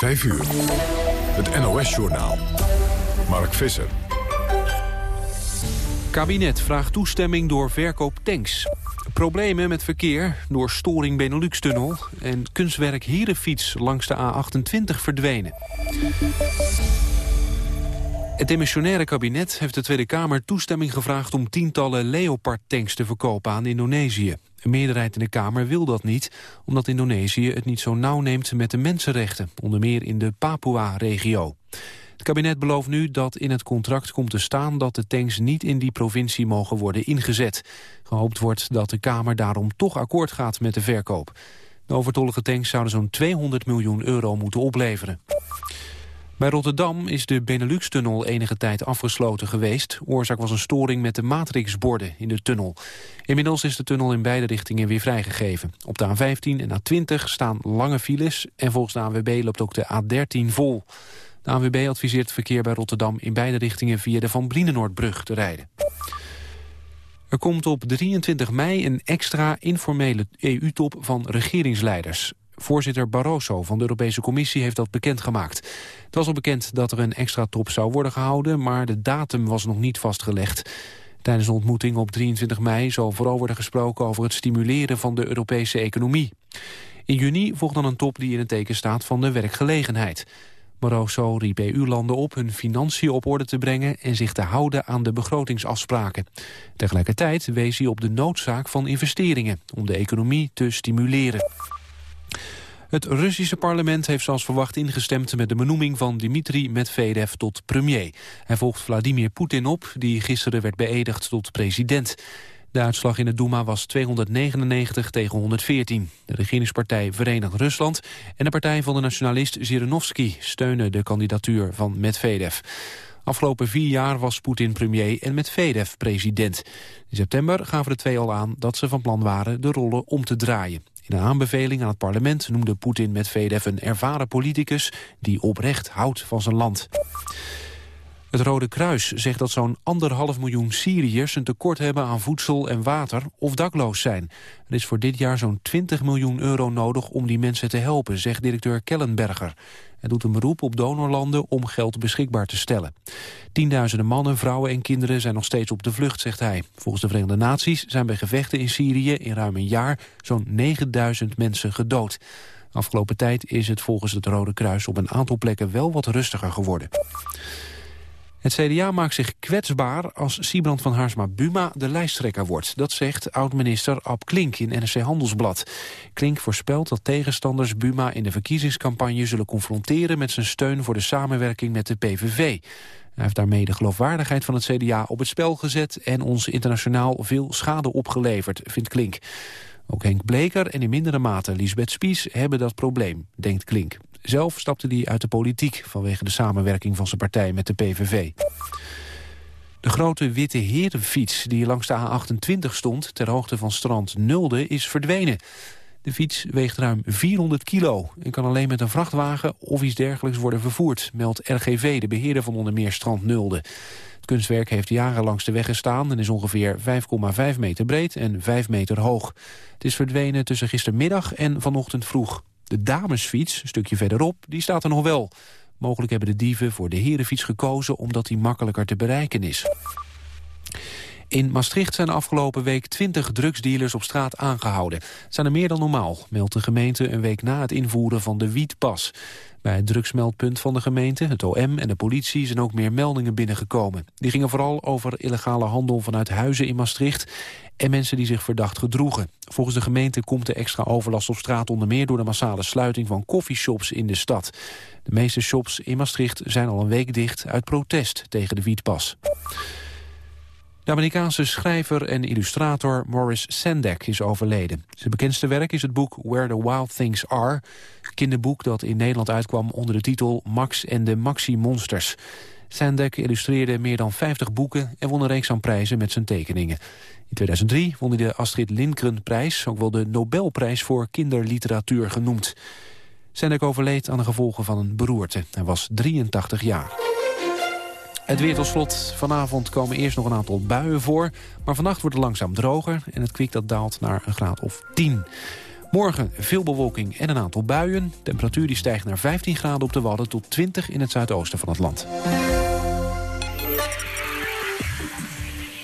5 uur. Het NOS-journaal. Mark Visser. Kabinet vraagt toestemming door verkoop tanks. Problemen met verkeer door storing Benelux-tunnel... en kunstwerk Herenfiets langs de A28 verdwenen. Het demissionaire kabinet heeft de Tweede Kamer toestemming gevraagd... om tientallen Leopard-tanks te verkopen aan Indonesië. Een meerderheid in de Kamer wil dat niet... omdat Indonesië het niet zo nauw neemt met de mensenrechten... onder meer in de Papua-regio. Het kabinet belooft nu dat in het contract komt te staan... dat de tanks niet in die provincie mogen worden ingezet. Gehoopt wordt dat de Kamer daarom toch akkoord gaat met de verkoop. De overtollige tanks zouden zo'n 200 miljoen euro moeten opleveren. Bij Rotterdam is de Benelux-tunnel enige tijd afgesloten geweest. Oorzaak was een storing met de matrixborden in de tunnel. Inmiddels is de tunnel in beide richtingen weer vrijgegeven. Op de A15 en A20 staan lange files en volgens de ANWB loopt ook de A13 vol. De ANWB adviseert het verkeer bij Rotterdam in beide richtingen via de Van Brienenoordbrug te rijden. Er komt op 23 mei een extra informele EU-top van regeringsleiders. Voorzitter Barroso van de Europese Commissie heeft dat bekendgemaakt. Het was al bekend dat er een extra top zou worden gehouden... maar de datum was nog niet vastgelegd. Tijdens de ontmoeting op 23 mei zal vooral worden gesproken... over het stimuleren van de Europese economie. In juni volgt dan een top die in het teken staat van de werkgelegenheid. Barroso riep EU-landen op hun financiën op orde te brengen... en zich te houden aan de begrotingsafspraken. Tegelijkertijd wees hij op de noodzaak van investeringen... om de economie te stimuleren. Het Russische parlement heeft zoals verwacht ingestemd met de benoeming van Dmitri Medvedev tot premier. Hij volgt Vladimir Poetin op, die gisteren werd beëdigd tot president. De uitslag in de Duma was 299 tegen 114. De regeringspartij Verenigd Rusland en de partij van de nationalist Zirinovsky steunen de kandidatuur van Medvedev. Afgelopen vier jaar was Poetin premier en Medvedev president. In september gaven de twee al aan dat ze van plan waren de rollen om te draaien. In aanbeveling aan het parlement noemde Poetin Medvedev een ervaren politicus die oprecht houdt van zijn land. Het Rode Kruis zegt dat zo'n anderhalf miljoen Syriërs een tekort hebben aan voedsel en water of dakloos zijn. Er is voor dit jaar zo'n 20 miljoen euro nodig om die mensen te helpen, zegt directeur Kellenberger. Hij doet een beroep op donorlanden om geld beschikbaar te stellen. Tienduizenden mannen, vrouwen en kinderen zijn nog steeds op de vlucht, zegt hij. Volgens de Verenigde Naties zijn bij gevechten in Syrië in ruim een jaar zo'n 9000 mensen gedood. Afgelopen tijd is het volgens het Rode Kruis op een aantal plekken wel wat rustiger geworden. Het CDA maakt zich kwetsbaar als Siebrand van Haarsma-Buma de lijsttrekker wordt. Dat zegt oud-minister Ab Klink in NRC Handelsblad. Klink voorspelt dat tegenstanders Buma in de verkiezingscampagne zullen confronteren met zijn steun voor de samenwerking met de PVV. Hij heeft daarmee de geloofwaardigheid van het CDA op het spel gezet en ons internationaal veel schade opgeleverd, vindt Klink. Ook Henk Bleker en in mindere mate Lisbeth Spies hebben dat probleem, denkt Klink. Zelf stapte hij uit de politiek vanwege de samenwerking van zijn partij met de PVV. De grote witte herenfiets die langs de A28 stond... ter hoogte van strand Nulde is verdwenen. De fiets weegt ruim 400 kilo en kan alleen met een vrachtwagen of iets dergelijks worden vervoerd, meldt RGV, de beheerder van onder meer strand Nulde. Het kunstwerk heeft jaren langs de weg gestaan en is ongeveer 5,5 meter breed en 5 meter hoog. Het is verdwenen tussen gistermiddag en vanochtend vroeg. De damesfiets, een stukje verderop, die staat er nog wel. Mogelijk hebben de dieven voor de herenfiets gekozen... omdat die makkelijker te bereiken is. In Maastricht zijn afgelopen week 20 drugsdealers op straat aangehouden. Het zijn er meer dan normaal, meldt de gemeente een week na het invoeren van de wietpas. Bij het drugsmeldpunt van de gemeente, het OM en de politie zijn ook meer meldingen binnengekomen. Die gingen vooral over illegale handel vanuit huizen in Maastricht en mensen die zich verdacht gedroegen. Volgens de gemeente komt de extra overlast op straat onder meer door de massale sluiting van koffieshops in de stad. De meeste shops in Maastricht zijn al een week dicht uit protest tegen de wietpas. De Amerikaanse schrijver en illustrator Morris Sandek is overleden. Zijn bekendste werk is het boek Where the Wild Things Are. Kinderboek dat in Nederland uitkwam onder de titel Max en de Maxi-monsters. Sandek illustreerde meer dan 50 boeken en won een reeks aan prijzen met zijn tekeningen. In 2003 won hij de Astrid Lindgren-prijs, ook wel de Nobelprijs voor kinderliteratuur genoemd. Sandek overleed aan de gevolgen van een beroerte. Hij was 83 jaar. Het weer tot slot. Vanavond komen eerst nog een aantal buien voor. Maar vannacht wordt het langzaam droger en het kwik dat daalt naar een graad of 10. Morgen veel bewolking en een aantal buien. Temperatuur die stijgt naar 15 graden op de Wadden tot 20 in het zuidoosten van het land.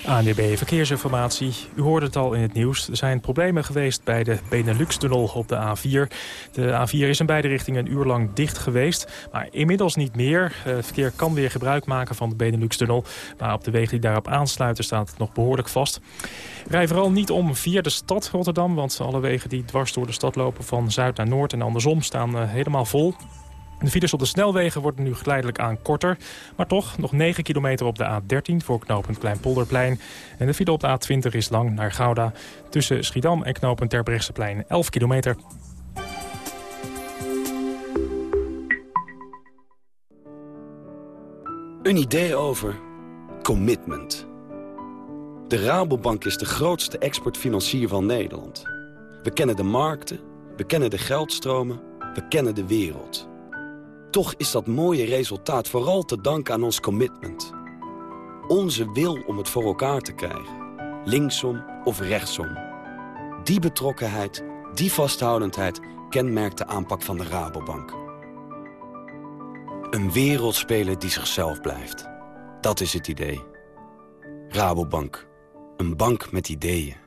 ANDB Verkeersinformatie. U hoorde het al in het nieuws. Er zijn problemen geweest bij de Benelux-tunnel op de A4. De A4 is in beide richtingen een uur lang dicht geweest. Maar inmiddels niet meer. Het verkeer kan weer gebruik maken van de Benelux-tunnel. Maar op de wegen die daarop aansluiten staat het nog behoorlijk vast. Rij vooral niet om via de stad Rotterdam. Want alle wegen die dwars door de stad lopen van zuid naar noord en andersom staan eh, helemaal vol. De files op de snelwegen worden nu geleidelijk aan korter. Maar toch nog 9 kilometer op de A13 voor knooppunt Kleinpolderplein. En de file op de A20 is lang naar Gouda. Tussen Schiedam en knooppunt Terbrechtseplein 11 kilometer. Een idee over commitment. De Rabobank is de grootste exportfinancier van Nederland. We kennen de markten, we kennen de geldstromen, we kennen de wereld... Toch is dat mooie resultaat vooral te danken aan ons commitment. Onze wil om het voor elkaar te krijgen. Linksom of rechtsom. Die betrokkenheid, die vasthoudendheid kenmerkt de aanpak van de Rabobank. Een wereldspeler die zichzelf blijft. Dat is het idee. Rabobank. Een bank met ideeën.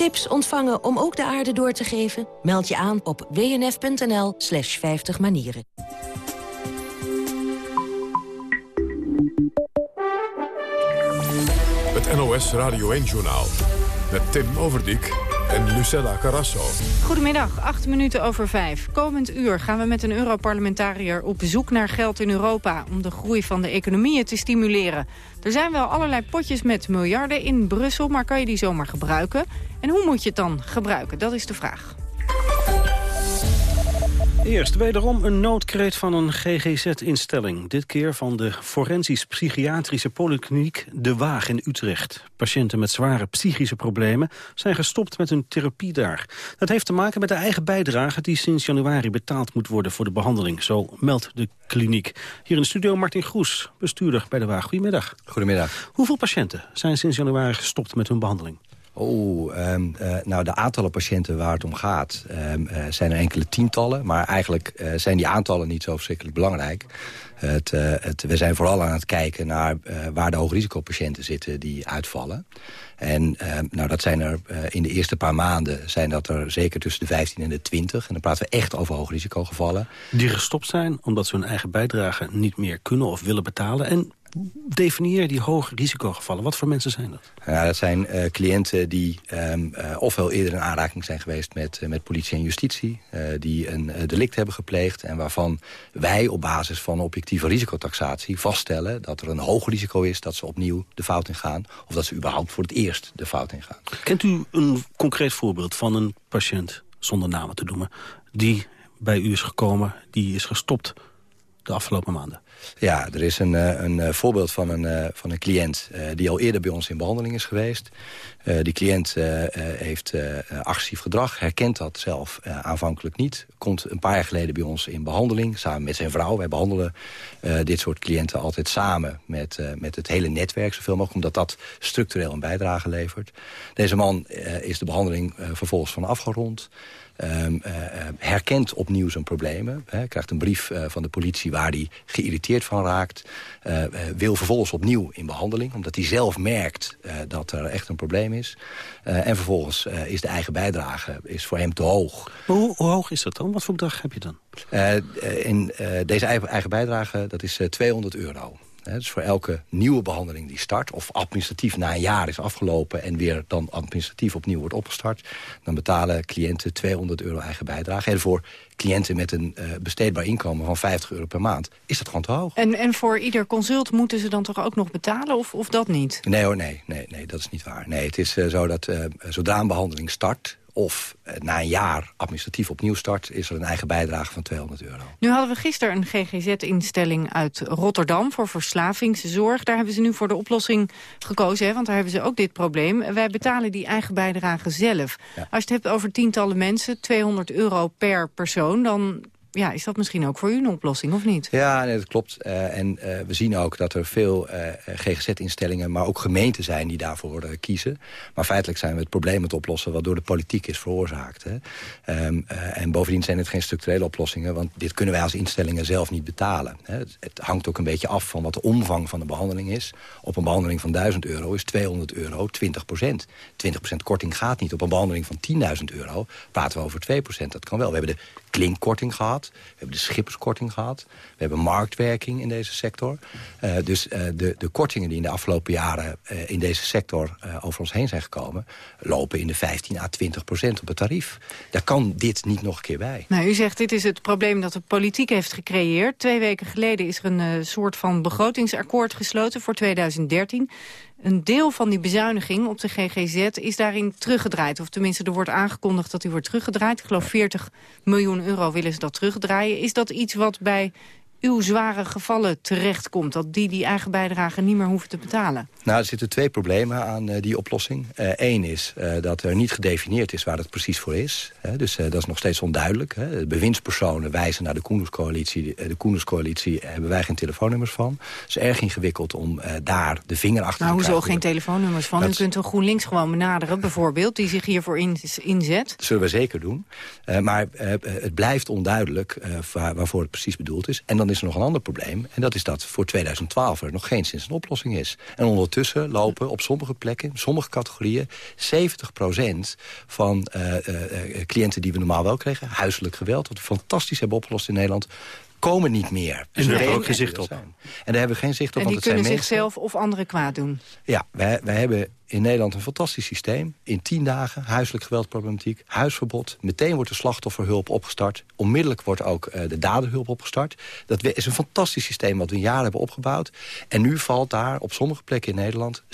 Tips ontvangen om ook de aarde door te geven? Meld je aan op wnf.nl slash 50 manieren. Het NOS Radio 1-journaal. Met Tim Overdijk en Lucella Carrasso. Goedemiddag, acht minuten over vijf. Komend uur gaan we met een Europarlementariër op zoek naar geld in Europa... om de groei van de economieën te stimuleren. Er zijn wel allerlei potjes met miljarden in Brussel... maar kan je die zomaar gebruiken? En hoe moet je het dan gebruiken? Dat is de vraag. Eerst wederom een noodkreet van een GGZ-instelling. Dit keer van de forensisch-psychiatrische polykliniek De Waag in Utrecht. Patiënten met zware psychische problemen zijn gestopt met hun therapie daar. Dat heeft te maken met de eigen bijdrage die sinds januari betaald moet worden voor de behandeling. Zo meldt de kliniek. Hier in de studio Martin Groes, bestuurder bij De Waag. Goedemiddag. Goedemiddag. Hoeveel patiënten zijn sinds januari gestopt met hun behandeling? Oh, um, uh, nou de aantallen patiënten waar het om gaat um, uh, zijn er enkele tientallen. Maar eigenlijk uh, zijn die aantallen niet zo verschrikkelijk belangrijk. Het, het, we zijn vooral aan het kijken naar waar de hoogrisicopatiënten zitten die uitvallen. En nou, dat zijn er in de eerste paar maanden zijn dat er zeker tussen de 15 en de 20. En dan praten we echt over hoogrisicogevallen. Die gestopt zijn omdat ze hun eigen bijdrage niet meer kunnen of willen betalen. En definieer die hoge risicogevallen. Wat voor mensen zijn dat? Ja, dat zijn uh, cliënten die um, uh, ofwel eerder in aanraking zijn geweest met, uh, met politie en justitie. die een delict hebben gepleegd en waarvan wij op basis van objectieve risicotaxatie vaststellen dat er een hoog risico is dat ze opnieuw de fout ingaan. Of dat ze überhaupt voor het eerst de fout ingaan. Kent u een concreet voorbeeld van een patiënt, zonder namen te noemen, die bij u is gekomen, die is gestopt de afgelopen maanden? Ja, er is een, een voorbeeld van een, van een cliënt die al eerder bij ons in behandeling is geweest. die cliënt heeft agressief gedrag, herkent dat zelf aanvankelijk niet. Komt een paar jaar geleden bij ons in behandeling, samen met zijn vrouw. Wij behandelen dit soort cliënten altijd samen met, met het hele netwerk, zoveel mogelijk, omdat dat structureel een bijdrage levert. Deze man is de behandeling vervolgens van afgerond. Um, uh, herkent opnieuw zijn problemen. Hè, krijgt een brief uh, van de politie waar hij geïrriteerd van raakt. Uh, wil vervolgens opnieuw in behandeling. Omdat hij zelf merkt dat er echt een probleem is. en vervolgens is de eigen bijdrage is voor hem te hoog. Maar hoe, hoe, hoog is dat dan? Wat voor bedrag heb je dan? in, deze eigen, eigen bijdrage dat is 200 euro dus voor elke nieuwe behandeling die start... of administratief na een jaar is afgelopen... en weer dan administratief opnieuw wordt opgestart... dan betalen cliënten 200 euro eigen bijdrage. En voor cliënten met een uh, besteedbaar inkomen van 50 euro per maand... is dat gewoon te hoog. En, en voor ieder consult moeten ze dan toch ook nog betalen of, of dat niet? Nee hoor, nee, nee, nee, dat is niet waar. Nee, het is uh, zo dat uh, zodra een behandeling start of eh, na een jaar administratief opnieuw start... is er een eigen bijdrage van 200 euro. Nu hadden we gisteren een GGZ-instelling uit Rotterdam... voor verslavingszorg. Daar hebben ze nu voor de oplossing gekozen, hè, want daar hebben ze ook dit probleem. Wij betalen die eigen bijdrage zelf. Als je het hebt over tientallen mensen, 200 euro per persoon... dan ja, is dat misschien ook voor u een oplossing, of niet? Ja, nee, dat klopt. Uh, en uh, we zien ook dat er veel uh, GGZ-instellingen... maar ook gemeenten zijn die daarvoor kiezen. Maar feitelijk zijn we het probleem het oplossen... wat door de politiek is veroorzaakt. Hè. Um, en bovendien zijn het geen structurele oplossingen... want dit kunnen wij als instellingen zelf niet betalen. Hè. Het, het, hangt ook een beetje af van wat de omvang van de behandeling is. Op een behandeling van 1000 euro is 200 euro 20 procent. 20 procent korting gaat niet. Op een behandeling van 10.000 euro praten we over 2 procent. Dat kan wel. We hebben de klinkkorting gehad. We hebben de schipperskorting gehad. We hebben marktwerking in deze sector. Uh, dus uh, de, de kortingen die in de afgelopen jaren uh, in deze sector over ons heen zijn gekomen... lopen in de 15 à 20 procent op het tarief. Daar kan dit niet nog een keer bij. Nou, u zegt dit is het probleem dat de politiek heeft gecreëerd. Twee weken geleden is er een soort van begrotingsakkoord gesloten voor 2013. Een deel van die bezuiniging op de GGZ is daarin teruggedraaid. Of tenminste, er wordt aangekondigd dat die wordt teruggedraaid. Ik geloof 40 miljoen euro willen ze dat terugdraaien. Is dat iets wat bij uw zware gevallen terechtkomt? Dat die die eigen bijdrage niet meer hoeven te betalen? Nou, er zitten twee problemen aan uh, die oplossing. Eén uh, is uh, dat er niet gedefinieerd is waar het precies voor is. Hè? Dus dat is nog steeds onduidelijk. Hè? De bewindspersonen wijzen naar de Koenderscoalitie. De Koenderscoalitie hebben wij geen telefoonnummers van. Het is erg ingewikkeld om daar de vinger achter nou, te krijgen. hoezo geen telefoonnummers van? Dat... U kunt een GroenLinks gewoon benaderen, bijvoorbeeld, die zich hiervoor in, inzet. Dat zullen we zeker doen. maar het blijft onduidelijk waar, waarvoor het precies bedoeld is. En dan is er nog een ander probleem. En dat is dat voor 2012 er nog geen sinds een oplossing is. En ondertussen lopen op sommige plekken, sommige categorieën... 70% van uh, uh, cliënten die we normaal wel kregen... huiselijk geweld, wat we fantastisch hebben opgelost in Nederland komen niet meer. En daar hebben we ook geen zicht op. En daar hebben we geen zicht op. En die want het kunnen zichzelf of anderen kwaad doen. Ja, wij, wij hebben in Nederland een fantastisch systeem. In tien dagen huiselijk geweldproblematiek, huisverbod. Meteen wordt de slachtofferhulp opgestart. Onmiddellijk wordt ook uh, de daderhulp opgestart. Dat is een fantastisch systeem wat we een jaar hebben opgebouwd. En nu valt daar op sommige plekken in Nederland 70%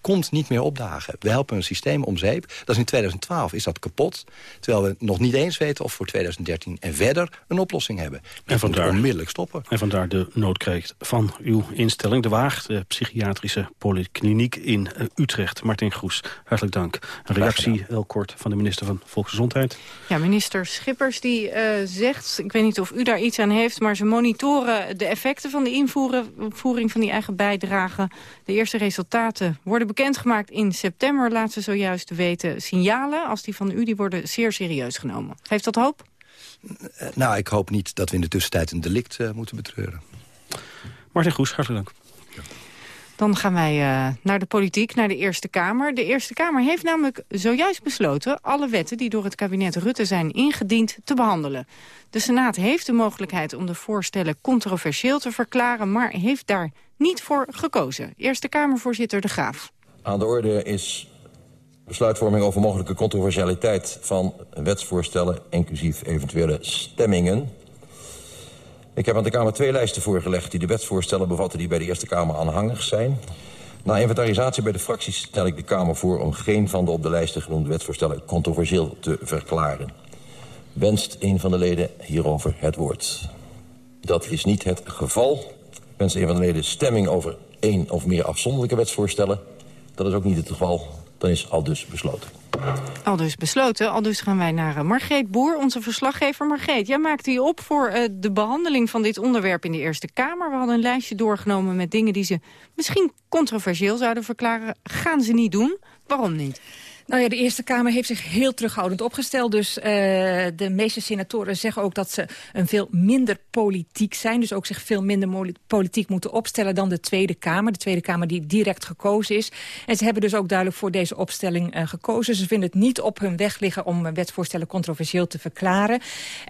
komt niet meer opdagen. We helpen een systeem om zeep. Dat is in 2012 is dat kapot. Terwijl we nog niet eens weten of voor 2013 en verder een oplossing hebben. en vandaar, onmiddellijk stoppen. En vandaar de noodkreet van uw instelling, De Waag, de psychiatrische polykliniek in Utrecht. Martin Groes, hartelijk dank. Een reactie heel kort van de minister van Volksgezondheid. Ja, minister Schippers die uh, zegt, ik weet niet of u daar iets aan heeft... maar ze monitoren de effecten van de invoering van die eigen bijdrage. De eerste resultaten worden bekendgemaakt in september. Laat ze zojuist weten signalen, als die van u, die worden zeer serieus genomen. Geeft dat hoop? Nou, ik hoop niet dat we in de tussentijd een delict uh, moeten betreuren. Martin Groes, hartelijk dank. Dan gaan wij uh, naar de politiek, naar de Eerste Kamer. De Eerste Kamer heeft namelijk zojuist besloten... alle wetten die door het kabinet Rutte zijn ingediend te behandelen. De Senaat heeft de mogelijkheid om de voorstellen controversieel te verklaren... maar heeft daar niet voor gekozen. Eerste Kamervoorzitter De Graaf. Aan de orde is besluitvorming over mogelijke controversialiteit van wetsvoorstellen... inclusief eventuele stemmingen... Ik heb aan de Kamer twee lijsten voorgelegd die de wetsvoorstellen bevatten... die bij de Eerste Kamer aanhangig zijn. Na inventarisatie bij de fracties stel ik de Kamer voor... om geen van de op de lijsten genoemde wetsvoorstellen controversieel te verklaren. Wenst een van de leden hierover het woord? Dat is niet het geval. Wens een van de leden stemming over één of meer afzonderlijke wetsvoorstellen. Dat is ook niet het geval. Dan is al dus besloten. Al dus besloten. Al dus gaan wij naar uh, Margreet Boer, onze verslaggever. Margreet, jij maakte je op voor uh, de behandeling van dit onderwerp in de Eerste Kamer. We hadden een lijstje doorgenomen met dingen die ze misschien controversieel zouden verklaren. Gaan ze niet doen? Waarom niet? Nou ja, de Eerste Kamer heeft zich heel terughoudend opgesteld. Dus uh, de meeste senatoren zeggen ook dat ze een veel minder politiek zijn. Dus ook zich veel minder politiek moeten opstellen dan de Tweede Kamer. De Tweede Kamer die direct gekozen is. En ze hebben dus ook duidelijk voor deze opstelling uh, gekozen. Ze vinden het niet op hun weg liggen om wetsvoorstellen controversieel te verklaren.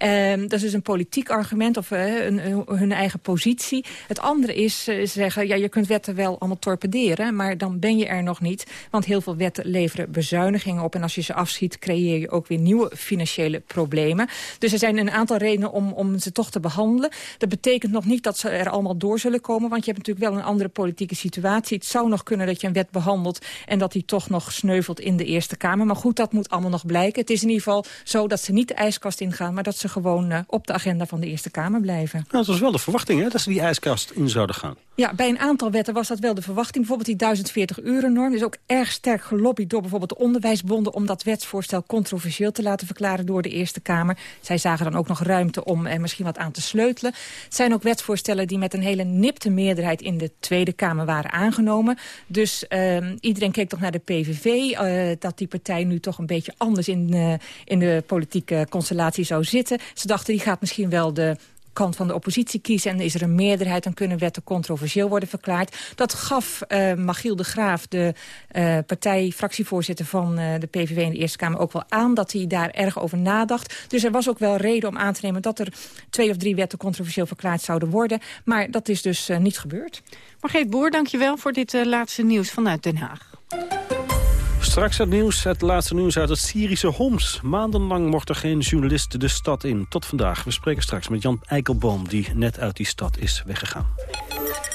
Uh, dat is dus een politiek argument of een, hun eigen positie. Het andere is ze zeggen, ja, je kunt wetten wel allemaal torpederen... maar dan ben je er nog niet. Want heel veel wetten leveren bezuinigingen op. En als je ze afschiet, creëer je ook weer nieuwe financiële problemen. Dus er zijn een aantal redenen om, om ze toch te behandelen. Dat betekent nog niet dat ze er allemaal door zullen komen. Want je hebt natuurlijk wel een andere politieke situatie. Het zou nog kunnen dat je een wet behandelt... en dat die toch nog sneuvelt in de Eerste Kamer. Maar goed, dat moet allemaal nog blijken. Het is in ieder geval zo dat ze niet de ijskast ingaan... maar dat ze gewoon uh, op de agenda van de Eerste Kamer blijven. Nou, dat was wel de verwachting, hè, dat ze die ijskast in zouden gaan. Ja, bij een aantal wetten was dat wel de verwachting. Bijvoorbeeld die 1040 uren norm is ook erg sterk gelobbyd door bijvoorbeeld de onderwijsbonden... om dat wetsvoorstel controversieel te laten verklaren door de Eerste Kamer. Zij zagen dan ook nog ruimte om er misschien wat aan te sleutelen. Het zijn ook wetsvoorstellen die met een hele nipte meerderheid... in de Tweede Kamer waren aangenomen. Dus uh, iedereen keek toch naar de PVV... Uh, dat die partij nu toch een beetje anders in, uh, in de politieke constellatie zou zitten. Ze dachten, die gaat misschien wel de kant van de oppositie kiezen... en is er een meerderheid, dan kunnen wetten controversieel worden verklaard. Dat gaf uh, Machiel de Graaf, de uh, partijfractievoorzitter van uh, de PVV in de Eerste Kamer... ook wel aan dat hij daar erg over nadacht. Dus er was ook wel reden om aan te nemen... dat er twee of drie wetten controversieel verklaard zouden worden. Maar dat is dus niet gebeurd. Margreet Boer, dankjewel voor dit laatste nieuws vanuit Den Haag. Straks het nieuws, het laatste nieuws uit het Syrische Homs. Maandenlang mocht er geen journalist de stad in. Tot vandaag. We spreken straks met Jan Eikelboom, die net uit die stad is weggegaan.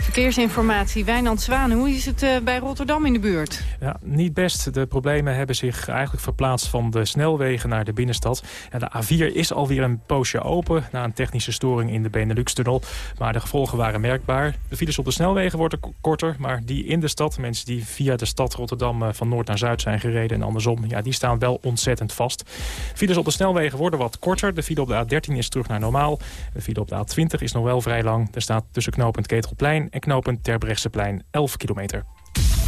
Verkeersinformatie, Wijnand Zwaan. Hoe is het uh, bij Rotterdam in de buurt? Ja, niet best. De problemen hebben zich eigenlijk verplaatst van de snelwegen naar de binnenstad. De A4 is alweer een poosje open na een technische storing in de Benelux-tunnel. Maar de gevolgen waren merkbaar. De files op de snelwegen worden korter, maar die in de stad... mensen die via de stad Rotterdam uh, van noord naar zuid zijn gereden en andersom... Ja, die staan wel ontzettend vast. Files op de snelwegen worden wat korter. De file op de A13 is terug naar normaal. De file op de A20 is nog wel vrij lang. Er staat tussen knooppunt Ketelplein en knooppunt Terbrechtseplein 11 kilometer.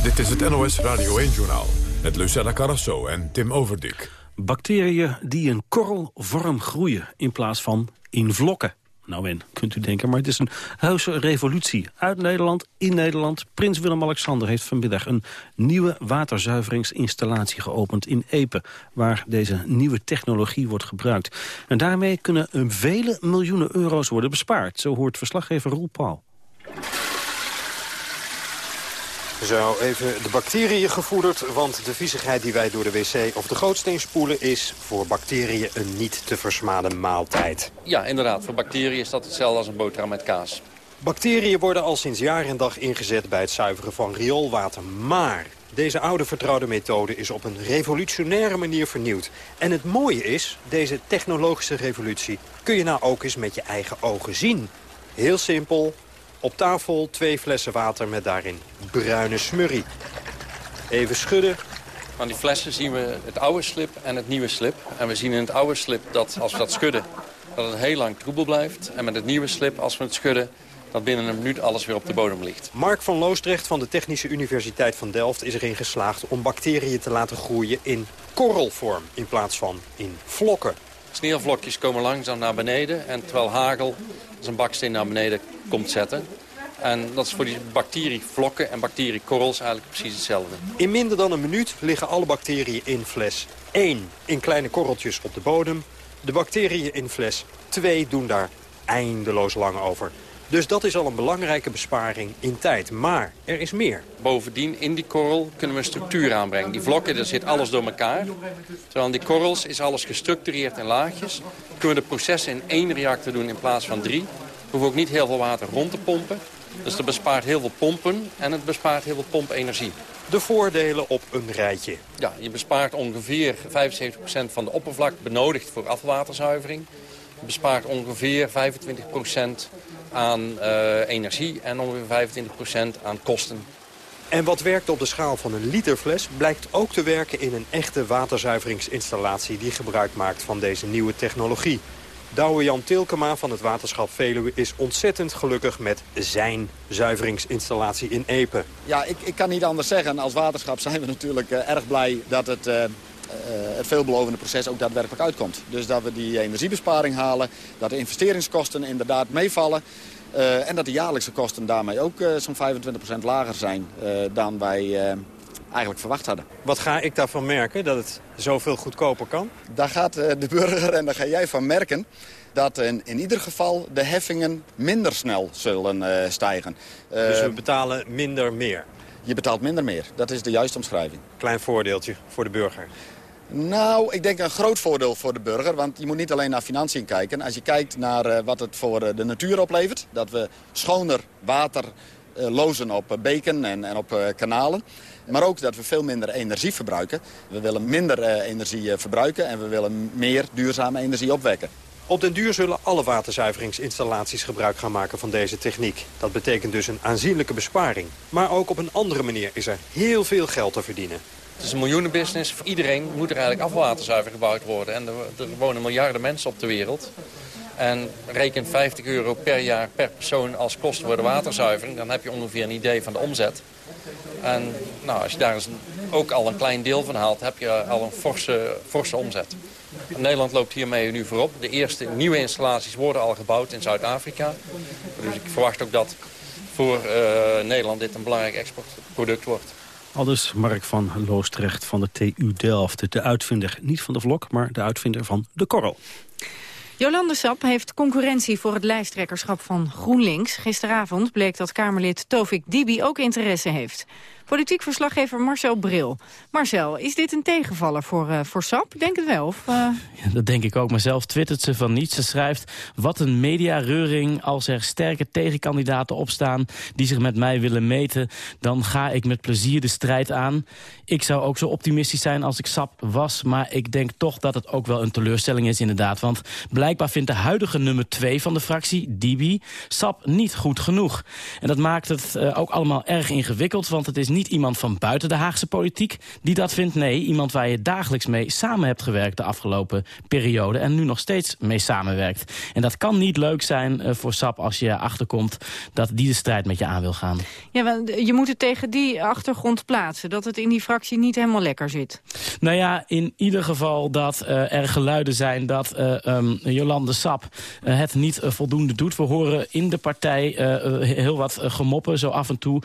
Dit is het NOS Radio 1-journaal met Lucella Carrasso en Tim Overdik. Bacteriën die in korrelvorm groeien in plaats van in vlokken. Nou en, kunt u denken, maar het is een heuse revolutie. Uit Nederland, in Nederland. Prins Willem-Alexander heeft vanmiddag een nieuwe waterzuiveringsinstallatie geopend in Epe. Waar deze nieuwe technologie wordt gebruikt. En daarmee kunnen vele miljoenen euro's worden bespaard. Zo hoort verslaggever Roel Paul. Zo, even de bacteriën gevoederd, want de viezigheid die wij door de wc of de gootsteen spoelen... is voor bacteriën een niet te versmaden maaltijd. Ja, inderdaad. Voor bacteriën is dat hetzelfde als een boterham met kaas. Bacteriën worden al sinds jaar en dag ingezet bij het zuiveren van rioolwater. Maar deze oude vertrouwde methode is op een revolutionaire manier vernieuwd. En het mooie is, deze technologische revolutie kun je nou ook eens met je eigen ogen zien. Heel simpel, op tafel twee flessen water met daarin bruine smurrie. Even schudden. Aan die flessen zien we het oude slip en het nieuwe slip. En we zien in het oude slip dat als we dat schudden, dat het heel lang troebel blijft. En met het nieuwe slip, als we het schudden, dat binnen een minuut alles weer op de bodem ligt. Mark van Loosdrecht van de Technische Universiteit van Delft is erin geslaagd om bacteriën te laten groeien in korrelvorm in plaats van in vlokken. Sneeuwvlokjes komen langzaam naar beneden en terwijl hagel als een baksteen naar beneden komt zetten. En dat is voor die bacterievlokken en bacteriekorrels eigenlijk precies hetzelfde. In minder dan een minuut liggen alle bacteriën in fles 1 in kleine korreltjes op de bodem. De bacteriën in fles 2 doen daar eindeloos lang over. Dus dat is al een belangrijke besparing in tijd. Maar er is meer. Bovendien, in die korrel kunnen we een structuur aanbrengen. Die vlokken, daar zit alles door elkaar. Terwijl in die korrels is alles gestructureerd in laagjes. Kunnen we de processen in één reactor doen in plaats van drie. We hoeven ook niet heel veel water rond te pompen. Dus dat bespaart heel veel pompen en het bespaart heel veel pompenergie. De voordelen op een rijtje. Ja, je bespaart ongeveer 75% van de oppervlak benodigd voor afwaterzuivering. Je bespaart ongeveer 25% aan eh, energie en ongeveer 25% aan kosten. En wat werkt op de schaal van een literfles... blijkt ook te werken in een echte waterzuiveringsinstallatie... die gebruik maakt van deze nieuwe technologie. Douwe Jan Tilkema van het waterschap Veluwe is ontzettend gelukkig met zijn zuiveringsinstallatie in Epe. Ja, ik, ik kan niet anders zeggen. Als waterschap zijn we natuurlijk uh, erg blij dat het, uh, uh, het veelbelovende proces ook daadwerkelijk uitkomt. Dus dat we die energiebesparing halen, dat de investeringskosten inderdaad meevallen. en dat de jaarlijkse kosten daarmee ook zo'n 25% lager zijn dan wij eigenlijk verwacht hadden. Wat ga ik daarvan merken, dat het zoveel goedkoper kan? Daar gaat de burger en daar ga jij van merken dat in, in ieder geval de heffingen minder snel zullen uh, stijgen. Dus we betalen minder meer? Je betaalt minder meer, dat is de juiste omschrijving. Klein voordeeltje voor de burger? Nou, ik denk een groot voordeel voor de burger. Want je moet niet alleen naar financiën kijken. Als je kijkt naar uh, wat het voor de natuur oplevert. Dat we schoner water lozen op beken en, en op kanalen. Maar ook dat we veel minder energie verbruiken. We willen minder energie verbruiken en we willen meer duurzame energie opwekken. Op den duur zullen alle waterzuiveringsinstallaties gebruik gaan maken van deze techniek. Dat betekent dus een aanzienlijke besparing. Maar ook op een andere manier is er heel veel geld te verdienen. Het is een miljoenenbusiness. Voor iedereen moet er eigenlijk afwaterzuiver gebouwd worden. En er, er wonen miljarden mensen op de wereld. En reken 50 euro per jaar per persoon als kosten voor de waterzuivering. Dan heb je ongeveer een idee van de omzet. En nou, als je daar ook al een klein deel van haalt, heb je al een forse, forse omzet. Nederland loopt hiermee nu voorop. De eerste nieuwe installaties worden al gebouwd in Zuid-Afrika. Dus ik verwacht ook dat voor uh, Nederland dit een belangrijk exportproduct wordt. Aldus Mark van Loostrecht van de TU Delft. De uitvinder niet van de vlok, maar de uitvinder van de korrel. Jolande Sap heeft concurrentie voor het lijsttrekkerschap van GroenLinks. Gisteravond bleek dat Kamerlid Tovik Dibi ook interesse heeft. Politiek verslaggever Marcel Bril. Marcel, is dit een tegenvaller voor, uh, voor SAP? Denk het wel. Of, uh... ja, dat denk ik ook. Maar zelf twittert ze van niets. Ze schrijft, wat een mediareuring als er sterke tegenkandidaten opstaan... die zich met mij willen meten, dan ga ik met plezier de strijd aan. Ik zou ook zo optimistisch zijn als ik SAP was... maar ik denk toch dat het ook wel een teleurstelling is inderdaad. Want blijkbaar vindt de huidige nummer 2 van de fractie, Dibi, SAP niet goed genoeg. En dat maakt het uh, ook allemaal erg ingewikkeld, want het is niet niet iemand van buiten de Haagse politiek die dat vindt. Nee, iemand waar je dagelijks mee samen hebt gewerkt de afgelopen periode... en nu nog steeds mee samenwerkt. En dat kan niet leuk zijn uh, voor SAP als je achterkomt dat die de strijd met je aan wil gaan. Ja, wel, je moet het tegen die achtergrond plaatsen. Dat het in die fractie niet helemaal lekker zit. Nou ja, in ieder geval dat uh, er geluiden zijn dat uh, um, Jolande Sap het niet voldoende doet. We horen in de partij heel wat gemoppen zo af en toe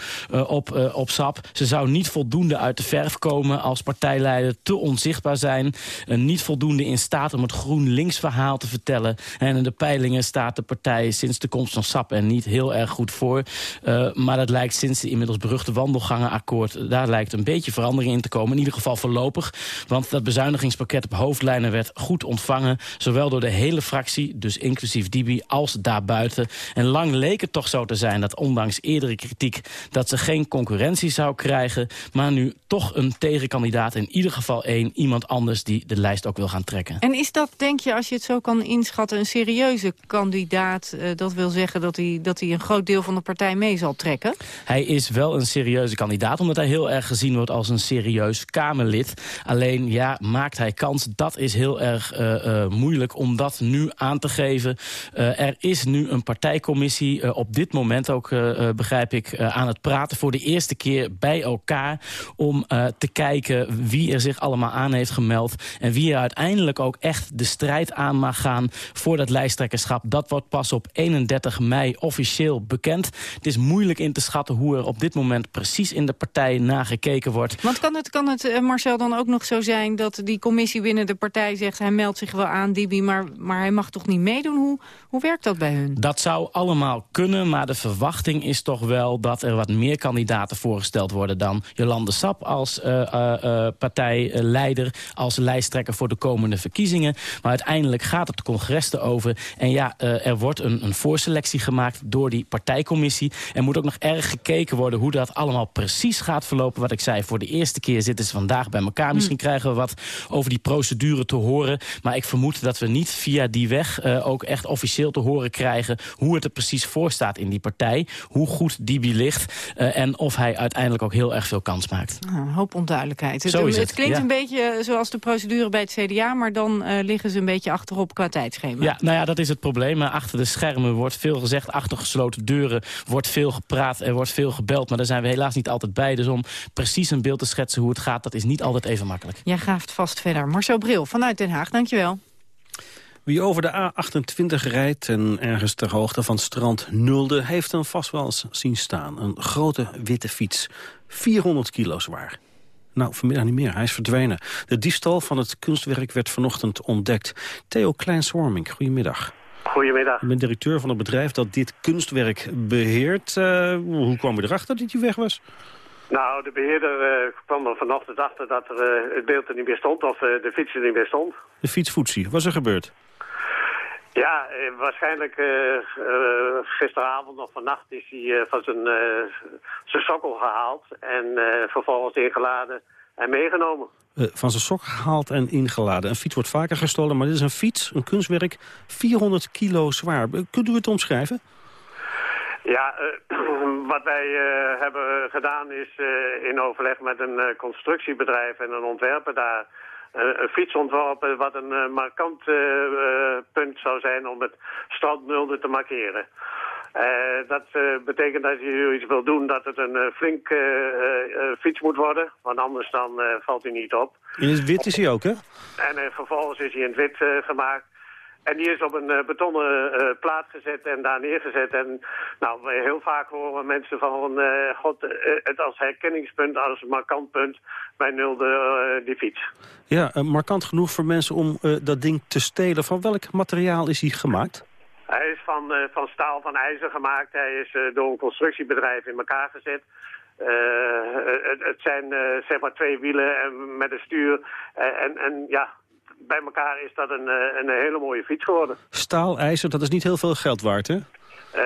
op, op Sap. Ze zou niet voldoende uit de verf komen als partijleider, te onzichtbaar zijn. niet voldoende in staat om het GroenLinks verhaal te vertellen. En in de peilingen staat de partij sinds de komst van SAP er niet heel erg goed voor. Uh, maar dat lijkt sinds de inmiddels beruchte wandelgangenakkoord... daar lijkt een beetje verandering in te komen. In ieder geval voorlopig. Want dat bezuinigingspakket op hoofdlijnen werd goed ontvangen. Zowel door de hele fractie, dus inclusief Dibi, als daarbuiten. En lang leek het toch zo te zijn dat ondanks eerdere kritiek... dat ze geen concurrentie zou krijgen. Maar nu toch een tegenkandidaat, in ieder geval één. Iemand anders die de lijst ook wil gaan trekken. En is dat, denk je, als je het zo kan inschatten... een serieuze kandidaat? Uh, dat wil zeggen dat hij, dat hij een groot deel van de partij mee zal trekken? Hij is wel een serieuze kandidaat... omdat hij heel erg gezien wordt als een serieus Kamerlid. Alleen, ja, maakt hij kans? Dat is heel erg uh, uh, moeilijk om dat nu aan te geven. er is nu een partijcommissie op dit moment ook, begrijp ik... aan het praten voor de eerste keer bij elkaar om uh, te kijken wie er zich allemaal aan heeft gemeld. En wie er uiteindelijk ook echt de strijd aan mag gaan voor dat lijsttrekkerschap. Dat wordt pas op 31 mei officieel bekend. Het is moeilijk in te schatten hoe er op dit moment precies in de partij nagekeken wordt. Want kan het, kan het uh, Marcel, dan ook nog zo zijn dat die commissie binnen de partij zegt... hij meldt zich wel aan, Dibi, maar, maar hij mag toch niet meedoen? Hoe, hoe werkt dat bij hun? Dat zou allemaal kunnen, maar de verwachting is toch wel dat er wat meer kandidaten voorgesteld worden dan Jolande Sap als partijleider... als lijsttrekker voor de komende verkiezingen. Maar uiteindelijk gaat het congres erover. En ja, er wordt een, een voorselectie gemaakt door die partijcommissie. Er moet ook nog erg gekeken worden hoe dat allemaal precies gaat verlopen. Wat ik zei, voor de eerste keer zitten ze vandaag bij elkaar. Hmm. Misschien krijgen we wat over die procedure te horen. Maar ik vermoed dat we niet via die weg uh, ook echt officieel te horen krijgen... hoe het er precies voor staat in die partij. Hoe goed Dibi ligt. Uh, en of hij uiteindelijk ook heel erg veel kans maakt. Nou, een hoop onduidelijkheid. Zo het, is het, het klinkt ja. een beetje zoals de procedure bij het CDA... maar dan uh, liggen ze een beetje achterop qua tijdschema. Ja, nou ja, dat is het probleem. Achter de schermen wordt veel gezegd. Achter gesloten deuren wordt veel gepraat. Er wordt veel gebeld. Maar daar zijn we helaas niet altijd bij. Dus om precies een beeld te schetsen hoe het gaat... dat is niet altijd even makkelijk. Jij graaft vast verder. Marcel Bril vanuit Den Haag, dankjewel. Wie over de A28 rijdt en ergens ter hoogte van strand Nulde... heeft hem vast wel eens zien staan. Een grote witte fiets. 400 kilo zwaar. Nou, vanmiddag niet meer. Hij is verdwenen. De diefstal van het kunstwerk werd vanochtend ontdekt. Theo Klein-Swarming, goedemiddag. Goedemiddag. U bent directeur van het bedrijf dat dit kunstwerk beheert. Uh, hoe kwam u erachter dat hij weg was? Nou, de beheerder uh, kwam er vanochtend achter dat er, uh, het beeld er niet meer stond, of de fiets er niet meer stond. De wat is er gebeurd? Ja, waarschijnlijk gisteravond of vannacht is hij van zijn, zijn sokkel gehaald en vervolgens ingeladen en meegenomen. van zijn sok gehaald en ingeladen. Een fiets wordt vaker gestolen, maar dit is een fiets, een kunstwerk, 400 kilo zwaar. Kunt u het omschrijven? Ja, uh, wat wij uh, hebben gedaan is uh, in overleg met een constructiebedrijf en een ontwerper daar een fiets ontworpen wat een markant punt zou zijn om het strandnulde te markeren. dat betekent dat je zoiets wil doen dat het een flink fiets moet worden, want anders dan valt hij niet op. In het wit is hij ook, hè? En vervolgens is hij in het wit gemaakt. En die is op een uh, betonnen uh, plaat gezet en daar neergezet. En nou, heel vaak horen mensen van, uh, god, het als herkenningspunt, als markant punt bij nulde die fiets. Ja, markant genoeg voor mensen om dat ding te stelen. Van welk materiaal is hij gemaakt? Hij is van, van staal van ijzer gemaakt. Hij is door een constructiebedrijf in elkaar gezet. Het, het, zijn zeg maar twee wielen en met een stuur. en, en ja, bij elkaar is dat een, een hele mooie fiets geworden. Staal, ijzer, dat is niet heel veel geld waard, hè? Uh,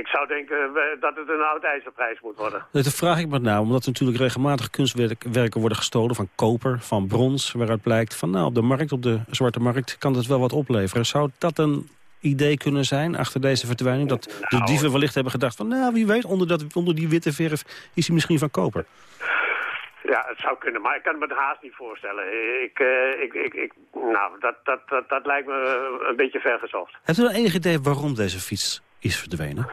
ik zou denken dat het een oud ijzerprijs moet worden. Dat vraag ik me nou, omdat er natuurlijk regelmatig kunstwerken worden gestolen... van koper, van brons, waaruit blijkt van nou, op de markt, op de zwarte markt... kan het wel wat opleveren. Zou dat een idee kunnen zijn achter deze verdwijning? Dat de Nou, dieven wellicht hebben gedacht van... nou, wie weet, onder, dat, onder die witte verf is hij misschien van koper. Ja, het zou kunnen, maar ik kan me het haast niet voorstellen. Ik, uh, ik, ik, ik, nou, dat, dat, dat, dat lijkt me een beetje vergezocht. Hebt u een enig idee waarom deze fiets is verdwenen?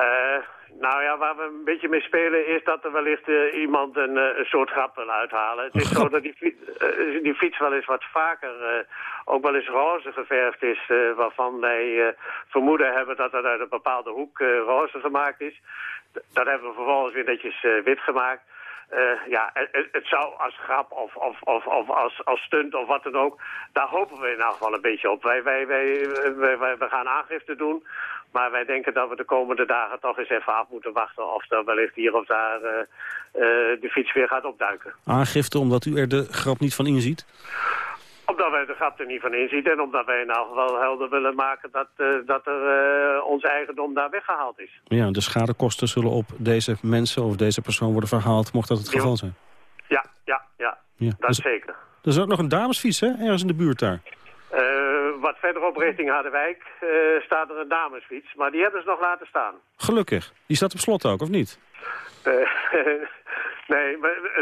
Uh, nou ja, waar we een beetje mee spelen is dat er wellicht uh, iemand een, een, soort grap wil uithalen. Het is zo dat die fiets, die fiets wel eens wat vaker ook wel eens roze geverfd is... waarvan wij vermoeden hebben dat het uit een bepaalde hoek roze gemaakt is. Dat hebben we vervolgens weer netjes wit gemaakt. Uh, ja, het, zou als grap of, of, of, of als, als stunt of wat dan ook, daar hopen we in ieder geval een beetje op. Wij, wij, wij, gaan aangifte doen, maar wij denken dat we de komende dagen toch eens even af moeten wachten of er wellicht hier of daar uh, uh, de fiets weer gaat opduiken. Aangifte omdat u er de grap niet van inziet? Omdat wij de grap er niet van inziet en omdat wij in ieder geval helder willen maken dat, uh, dat er uh, ons eigendom daar weggehaald is. Ja, de schadekosten zullen op deze mensen of deze persoon worden verhaald, mocht dat het geval zijn. Ja, ja, ja, ja. dat dus, zeker. Er is ook nog een damesfiets, hè, ergens in de buurt daar. Uh, wat verderop richting Harderwijk staat er een damesfiets, maar die hebben ze nog laten staan. Gelukkig. Die staat op slot ook, of niet? Nee,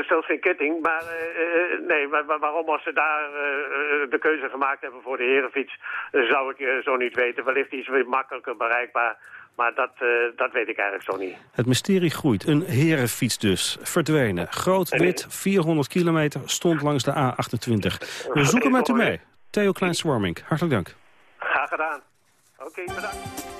zelfs geen ketting. Maar uh, nee, maar waarom als ze daar uh, de keuze gemaakt hebben voor de herenfiets... zou ik uh, zo niet weten. Wellicht iets weer makkelijker bereikbaar. Maar dat, dat weet ik eigenlijk zo niet. Het mysterie groeit. Een herenfiets dus. Verdwenen. Groot, wit, 400 kilometer, stond langs de A28. We zoeken met u mee. Theo Klein-Swarming, hartelijk dank. Graag gedaan. Oké, okay, bedankt.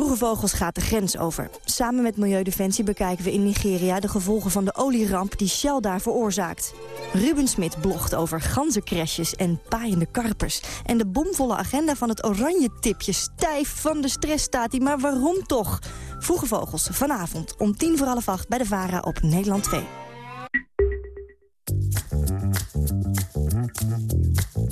Vroege Vogels gaat de grens over. Samen met Milieudefensie bekijken we in Nigeria de gevolgen van de olieramp die Shell daar veroorzaakt. Ruben Smit blogt over ganzencrashes en paaiende karpers. En de bomvolle agenda van het oranje tipje stijf van de stress staat hij. Maar waarom toch? Vroege Vogels, vanavond om tien voor half acht bij de VARA op Nederland 2.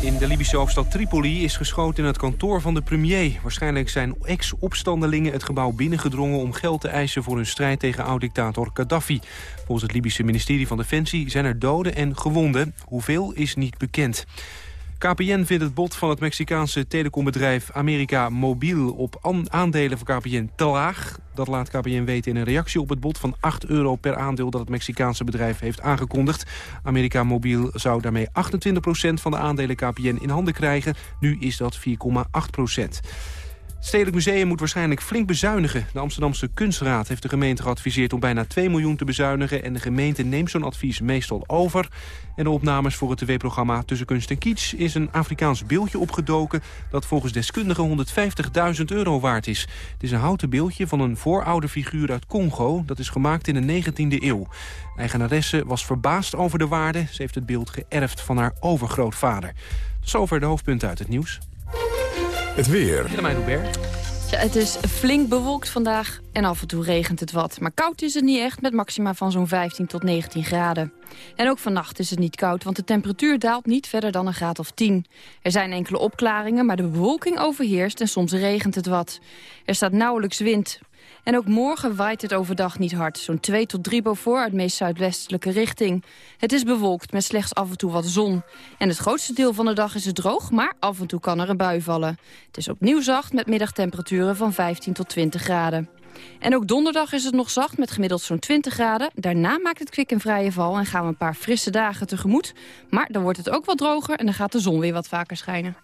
In de Libische hoofdstad Tripoli is geschoten in het kantoor van de premier. Waarschijnlijk zijn ex-opstandelingen het gebouw binnengedrongen... om geld te eisen voor hun strijd tegen oud-dictator Gaddafi. Volgens het Libische ministerie van Defensie zijn er doden en gewonden. Hoeveel is niet bekend. KPN vindt het bod van het Mexicaanse telecombedrijf America Mobiel op aandelen van KPN te laag. Dat laat KPN weten in een reactie op het bod van 8 euro per aandeel dat het Mexicaanse bedrijf heeft aangekondigd. America Mobiel zou daarmee 28% van de aandelen KPN in handen krijgen. Nu is dat 4,8%. Stedelijk Museum moet waarschijnlijk flink bezuinigen. De Amsterdamse Kunstraad heeft de gemeente geadviseerd om bijna 2 miljoen te bezuinigen. En de gemeente neemt zo'n advies meestal over. En de opnames voor het tv-programma Tussen Kunst en Kitsch is een Afrikaans beeldje opgedoken... dat volgens deskundigen 150.000 euro waard is. Het is een houten beeldje van een vooroude figuur uit Congo. Dat is gemaakt in de 19e eeuw. eigenaresse was verbaasd over de waarde. Ze heeft het beeld geërfd van haar overgrootvader. Tot zover de hoofdpunten uit het nieuws. Het weer. Willemijn Hubert. Ja, het is flink bewolkt vandaag en af en toe regent het wat. Maar koud is het niet echt, met maxima van zo'n 15 tot 19 graden. En ook vannacht is het niet koud, want de temperatuur daalt niet verder dan een graad of 10. Er zijn enkele opklaringen, maar de bewolking overheerst en soms regent het wat. Er staat nauwelijks wind. En ook morgen waait het overdag niet hard. Zo'n 2 tot 3 boven uit meest zuidwestelijke richting. Het is bewolkt met slechts af en toe wat zon. En het grootste deel van de dag is het droog, maar af en toe kan er een bui vallen. Het is opnieuw zacht met middagtemperaturen van 15 tot 20 graden. En ook donderdag is het nog zacht met gemiddeld zo'n 20 graden. Daarna maakt het kwik een vrije val en gaan we een paar frisse dagen tegemoet. Maar dan wordt het ook wat droger en dan gaat de zon weer wat vaker schijnen.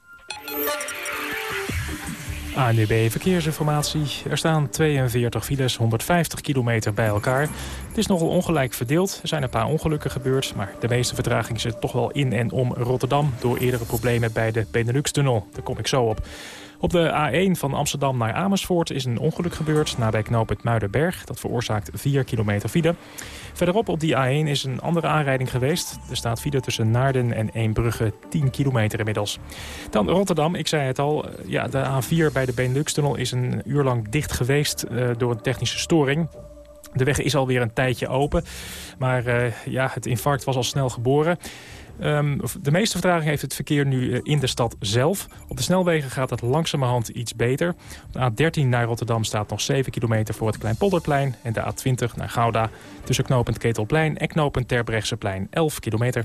ANUB Verkeersinformatie. Er staan 42 files, 150 kilometer bij elkaar. Het is nogal ongelijk verdeeld. Er zijn een paar ongelukken gebeurd... maar de meeste vertraging zit toch wel in en om Rotterdam... door eerdere problemen bij de Benelux-tunnel. Daar kom ik zo op. Op de A1 van Amsterdam naar Amersfoort is een ongeluk gebeurd... nabij het Muidenberg. Dat veroorzaakt 4 kilometer file. Verderop op die A1 is een andere aanrijding geweest. Er staat file tussen Naarden en Eembrugge 10 kilometer inmiddels. Dan Rotterdam, ik zei het al. Ja, de A4 bij de Benelux-tunnel is een uur lang dicht geweest... Uh, door een technische storing. De weg is alweer een tijdje open. Maar uh, ja, het infarct was al snel geboren. Um, de meeste vertraging heeft het verkeer nu uh, in de stad zelf. Op de snelwegen gaat het langzamerhand iets beter. De A13 naar Rotterdam staat nog 7 kilometer voor het Kleinpolderplein. En de A20 naar Gouda tussen knooppunt Ketelplein en knooppunt Terbrechtseplein 11 kilometer.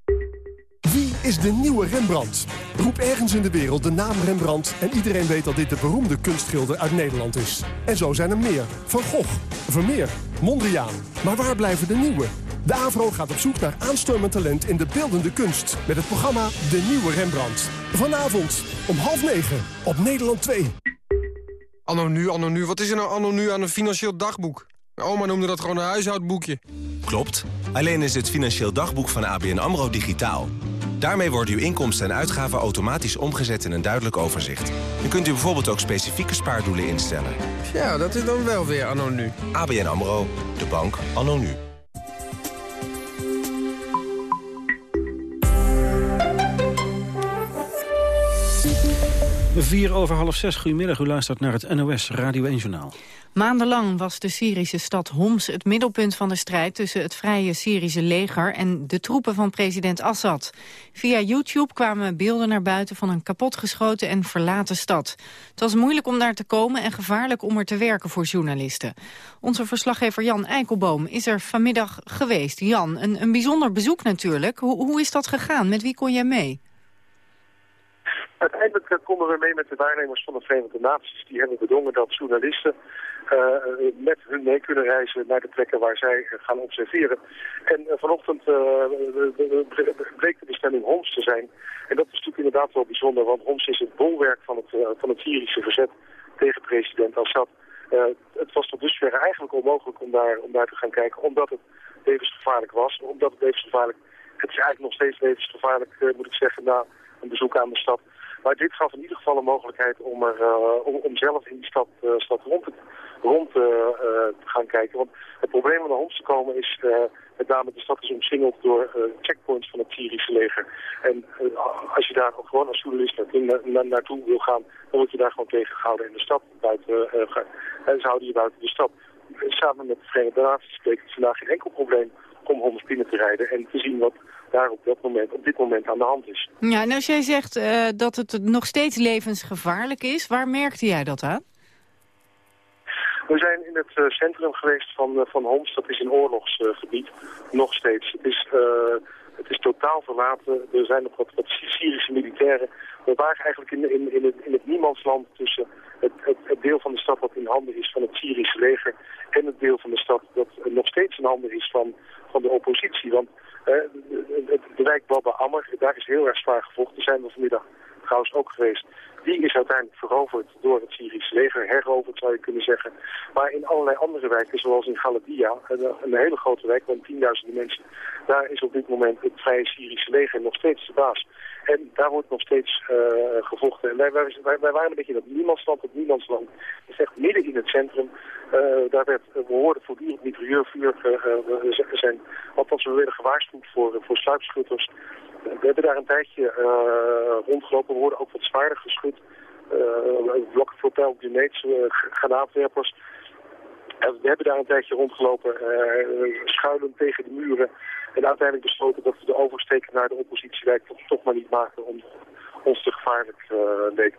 Wie is de nieuwe Rembrandt? Roep ergens in de wereld de naam Rembrandt... en iedereen weet dat dit de beroemde kunstschilder uit Nederland is. En zo zijn er meer. Van Gogh, Vermeer, Mondriaan. Maar waar blijven de nieuwe? De AVRO gaat op zoek naar aanstormend talent in de beeldende kunst... met het programma De Nieuwe Rembrandt. Vanavond om half negen op Nederland 2. Anno nu, anno nu. Wat is er nou anno nu aan een financieel dagboek? Oma noemde dat gewoon een huishoudboekje. Klopt. Alleen is het financieel dagboek van ABN AMRO digitaal. Daarmee worden uw inkomsten en uitgaven automatisch omgezet in een duidelijk overzicht. En kunt u bijvoorbeeld ook specifieke spaardoelen instellen. Ja, dat is dan wel weer anno nu. ABN AMRO, de bank anno nu. Vier over half zes, goedemiddag. U luistert naar het NOS Radio 1 Journaal. Maandenlang was de Syrische stad Homs het middelpunt van de strijd tussen het vrije Syrische leger en de troepen van president Assad. Via YouTube kwamen beelden naar buiten van een kapotgeschoten en verlaten stad. Het was moeilijk om daar te komen en gevaarlijk om er te werken voor journalisten. Onze verslaggever Jan Eikelboom is er vanmiddag geweest. Jan, een, een bijzonder bezoek natuurlijk. Hoe, hoe is dat gegaan? Met wie kon jij mee? Uiteindelijk eh, konden we mee met de waarnemers van de Verenigde Naties. Die hebben bedongen dat journalisten uh, met hun mee kunnen reizen naar de plekken waar zij gaan observeren. En uh, vanochtend bleek de bestemming Homs te zijn. En dat is natuurlijk inderdaad wel bijzonder, want Homs is het bolwerk van het, van het Syrische verzet tegen president Assad. het was tot dusver eigenlijk onmogelijk om daar, om daar te gaan kijken, omdat het levensgevaarlijk was. Omdat het levensgevaarlijk, het is eigenlijk nog steeds levensgevaarlijk, moet ik zeggen, na een bezoek aan de stad. Maar dit gaf in ieder geval een mogelijkheid om, er, uh, om, om, zelf in die stad, uh, stad rond, te, rond uh, te gaan kijken. Want het probleem om naar Homs te komen is met de stad is omsingeld door checkpoints van het Syrische leger. En als je daar gewoon als journalist naartoe, na, naartoe wil gaan, dan word je daar gewoon tegengehouden in de stad. Buiten, en ze houden je buiten de stad. Samen met de Verenigde Naties het vandaag geen enkel probleem om Homs binnen te rijden en te zien wat daar op, dat moment, op dit moment aan de hand is. Ja, en als jij zegt uh, dat het nog steeds levensgevaarlijk is, waar merkte jij dat aan? We zijn in het uh, centrum geweest van, uh, van Homs, dat is een oorlogsgebied, nog steeds. Het is, het is totaal verlaten, er zijn nog wat, wat Syrische militairen. We waren eigenlijk in, in, in, het, in het niemandsland tussen het, het, deel van de stad dat in handen is van het Syrische leger... en het deel van de stad dat nog steeds in handen is van, van de oppositie. Want de, de wijk Baba Ammer, daar is heel erg zwaar gevochten. Zijn we vanmiddag trouwens ook geweest. Die is uiteindelijk veroverd door het Syrische leger, heroverd zou je kunnen zeggen. Maar in allerlei andere wijken, zoals in Galadia, een, hele grote wijk van tienduizenden mensen, daar is op dit moment het vrije Syrische leger nog steeds de baas. En daar wordt nog steeds uh, gevochten. En wij, wij, waren een beetje dat niemandsland, het niemandsland. Dat is echt midden in het centrum. Uh, daar werd, we hoorden voortdurend mitrailleurvuur. Uh, zijn, althans, we werden gewaarschuwd voor, voor sluipschutters. We hebben daar een tijdje rondgelopen. We hoorden ook wat zwaarder geschud. blokken voor pijl, grenades, granaatwerpers. We hebben daar een tijdje rondgelopen, schuilen tegen de muren. En uiteindelijk besloten dat we de oversteek naar de oppositiewijk toch, toch maar niet maakten om ons te gevaarlijk leek.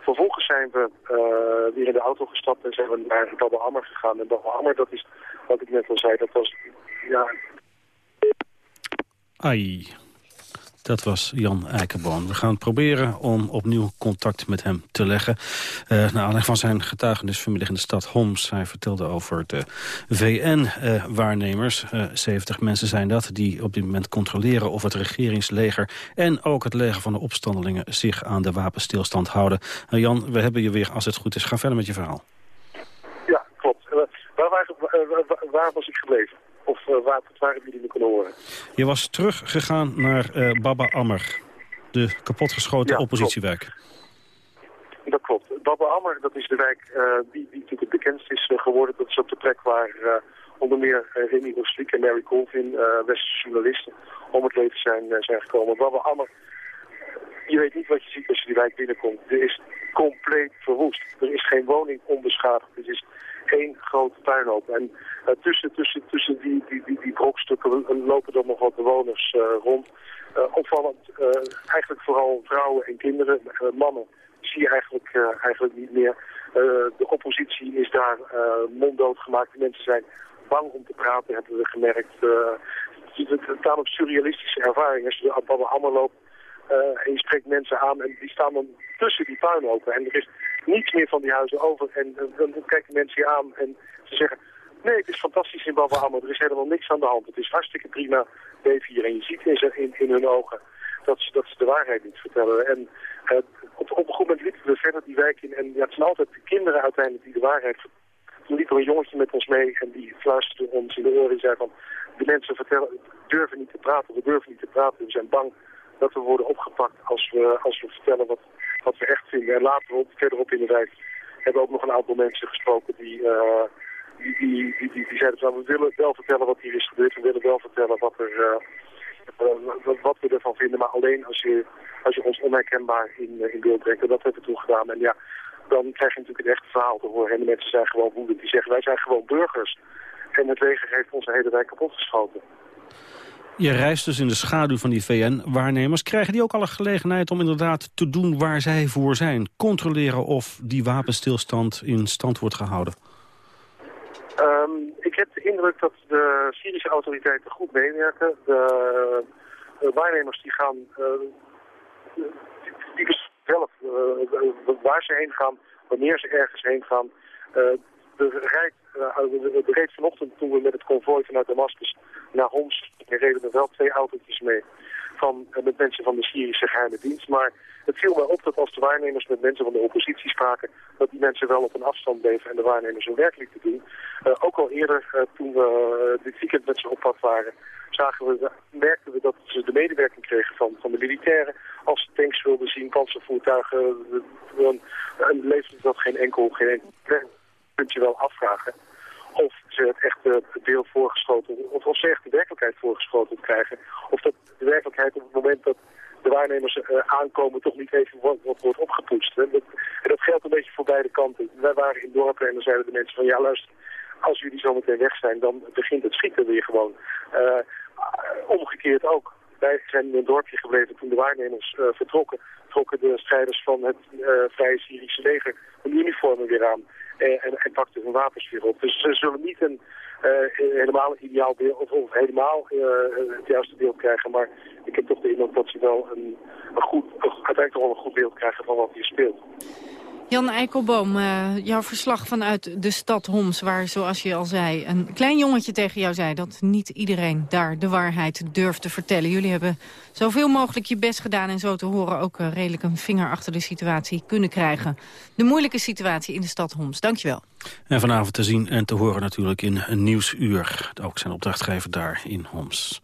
Vervolgens zijn we uh, weer in de auto gestapt en zijn we naar Baba Ammer gegaan. En Baba Ammer, dat is wat ik net al zei, dat was ja, Ai. Dat was Jan Eikenboom. We gaan proberen om opnieuw contact met hem te leggen. Uh, naar aanleiding van zijn getuigenis vanmiddag in de stad Homs. Hij vertelde over de VN-waarnemers. Uh, 70 mensen zijn dat die op dit moment controleren of het regeringsleger... en ook het leger van de opstandelingen zich aan de wapenstilstand houden. Uh, Jan, we hebben je weer als het goed is. Ga verder met je verhaal. Ja, klopt. waar, waar was ik gebleven? Of uh, waar, waren jullie me kunnen horen? Je was teruggegaan naar uh, Baba Ammer, de kapotgeschoten ja, oppositiewerk. Klopt. Dat klopt. Baba Ammer, dat is de wijk uh, die, die natuurlijk het bekendst is geworden. Dat is op de plek waar onder meer Remy Roslik en Mary Colvin, westerse journalisten, om het leven zijn, zijn gekomen. Baba Ammer, je weet niet wat je ziet als je die wijk binnenkomt. Er is compleet verwoest. Er is geen woning onbeschadigd. Het is één grote puinhoop. En uh, tussen, tussen, tussen die, die, die, die brokstukken lopen er nog wat bewoners uh, rond. Uh, opvallend, eigenlijk vooral vrouwen en kinderen, mannen, zie je eigenlijk, eigenlijk niet meer. de oppositie is daar monddood gemaakt. De mensen zijn bang om te praten, hebben we gemerkt. het staan op surrealistische ervaringen. Als je allemaal loopt, uh, en je spreekt mensen aan en die staan dan tussen die puinhopen. En er is niets meer van die huizen over. En dan kijken mensen je aan en ze zeggen... Nee, het is fantastisch in Baba Er is helemaal niks aan de hand. Het is hartstikke prima leven hier. En je ziet in, in, in hun ogen dat ze, dat ze de waarheid niet vertellen. En uh, op, op een goed moment liepen we verder die wijk in. En ja, het zijn altijd de kinderen uiteindelijk die de waarheid toen liep er een jongetje met ons mee en die fluisterde ons in de oren en zei van... De mensen vertellen, durven niet te praten, we durven niet te praten, we zijn bang dat we worden opgepakt als we, als we vertellen wat, wat we echt vinden. En later op, verderop in de wijk hebben ook nog een aantal mensen gesproken die, die, die, die, die, die, zeiden van we willen wel vertellen wat hier is gebeurd, we willen wel vertellen wat, er, uh, wat we ervan vinden, maar alleen als je, als je ons onherkenbaar in, in beeld brengt. En dat hebben we toen gedaan. En ja, dan krijg je natuurlijk het echte verhaal te horen. En de mensen zijn gewoon woedend. Die zeggen wij zijn gewoon burgers. En het leger heeft onze hele wijk kapotgeschoten. Je reist dus in de schaduw van die VN-waarnemers. Krijgen die ook alle gelegenheid om inderdaad te doen waar zij voor zijn? Controleren of die wapenstilstand in stand wordt gehouden? Um, ik heb de indruk dat de Syrische autoriteiten goed meewerken. De, waarnemers die gaan... Uh, die, zelf uh, waar ze heen gaan, wanneer ze ergens heen gaan. Uh, de rijdt uh, reed vanochtend toen we met het konvooi vanuit Damascus naar Homs, reden er wel twee autootjes mee van, uh, met mensen van de Syrische geheime dienst. Maar het viel mij op dat als de waarnemers met mensen van de oppositie spraken, dat die mensen wel op een afstand bleven en de waarnemers hun werk lieten doen. Uh, ook al eerder, toen we dit weekend met ze op pad waren, zagen we, merkten we dat ze de medewerking kregen van, van de militairen. Als ze tanks wilden zien, panzervoertuigen, dan leefde dat geen enkel, geen enkel kunt je wel afvragen of ze het echte beeld voorgeschoten, of, of ze echt de werkelijkheid voorgeschoten krijgen. Of dat de werkelijkheid op het moment dat de waarnemers uh, aankomen toch niet even wordt, opgepoetst. Dat, en dat geldt een beetje voor beide kanten. Wij waren in dorpen en dan zeiden de mensen van ja luister, als jullie zo meteen weg zijn, dan begint het schieten weer gewoon. Uh, omgekeerd ook. Wij zijn in een dorpje gebleven toen de waarnemers uh, vertrokken. Trokken de strijders van het Vrije Syrische leger hun uniformen weer aan. Eh, en, en pakte hun wapens op. Dus ze zullen niet een uh, helemaal ideaal beeld, of, helemaal uh, het juiste beeld krijgen. Maar ik heb toch de indruk dat ze wel een, een goed, uiteindelijk toch wel een goed beeld krijgen van wat hier speelt. Jan Eikelboom, uh, jouw verslag vanuit de stad Homs... waar, zoals je al zei, een klein jongetje tegen jou zei... dat niet iedereen daar de waarheid durft te vertellen. Jullie hebben zoveel mogelijk je best gedaan... en zo te horen ook uh, redelijk een vinger achter de situatie kunnen krijgen. De moeilijke situatie in de stad Homs. Dankjewel. En vanavond te zien en te horen natuurlijk in een Nieuwsuur. Ook zijn opdrachtgever daar in Homs.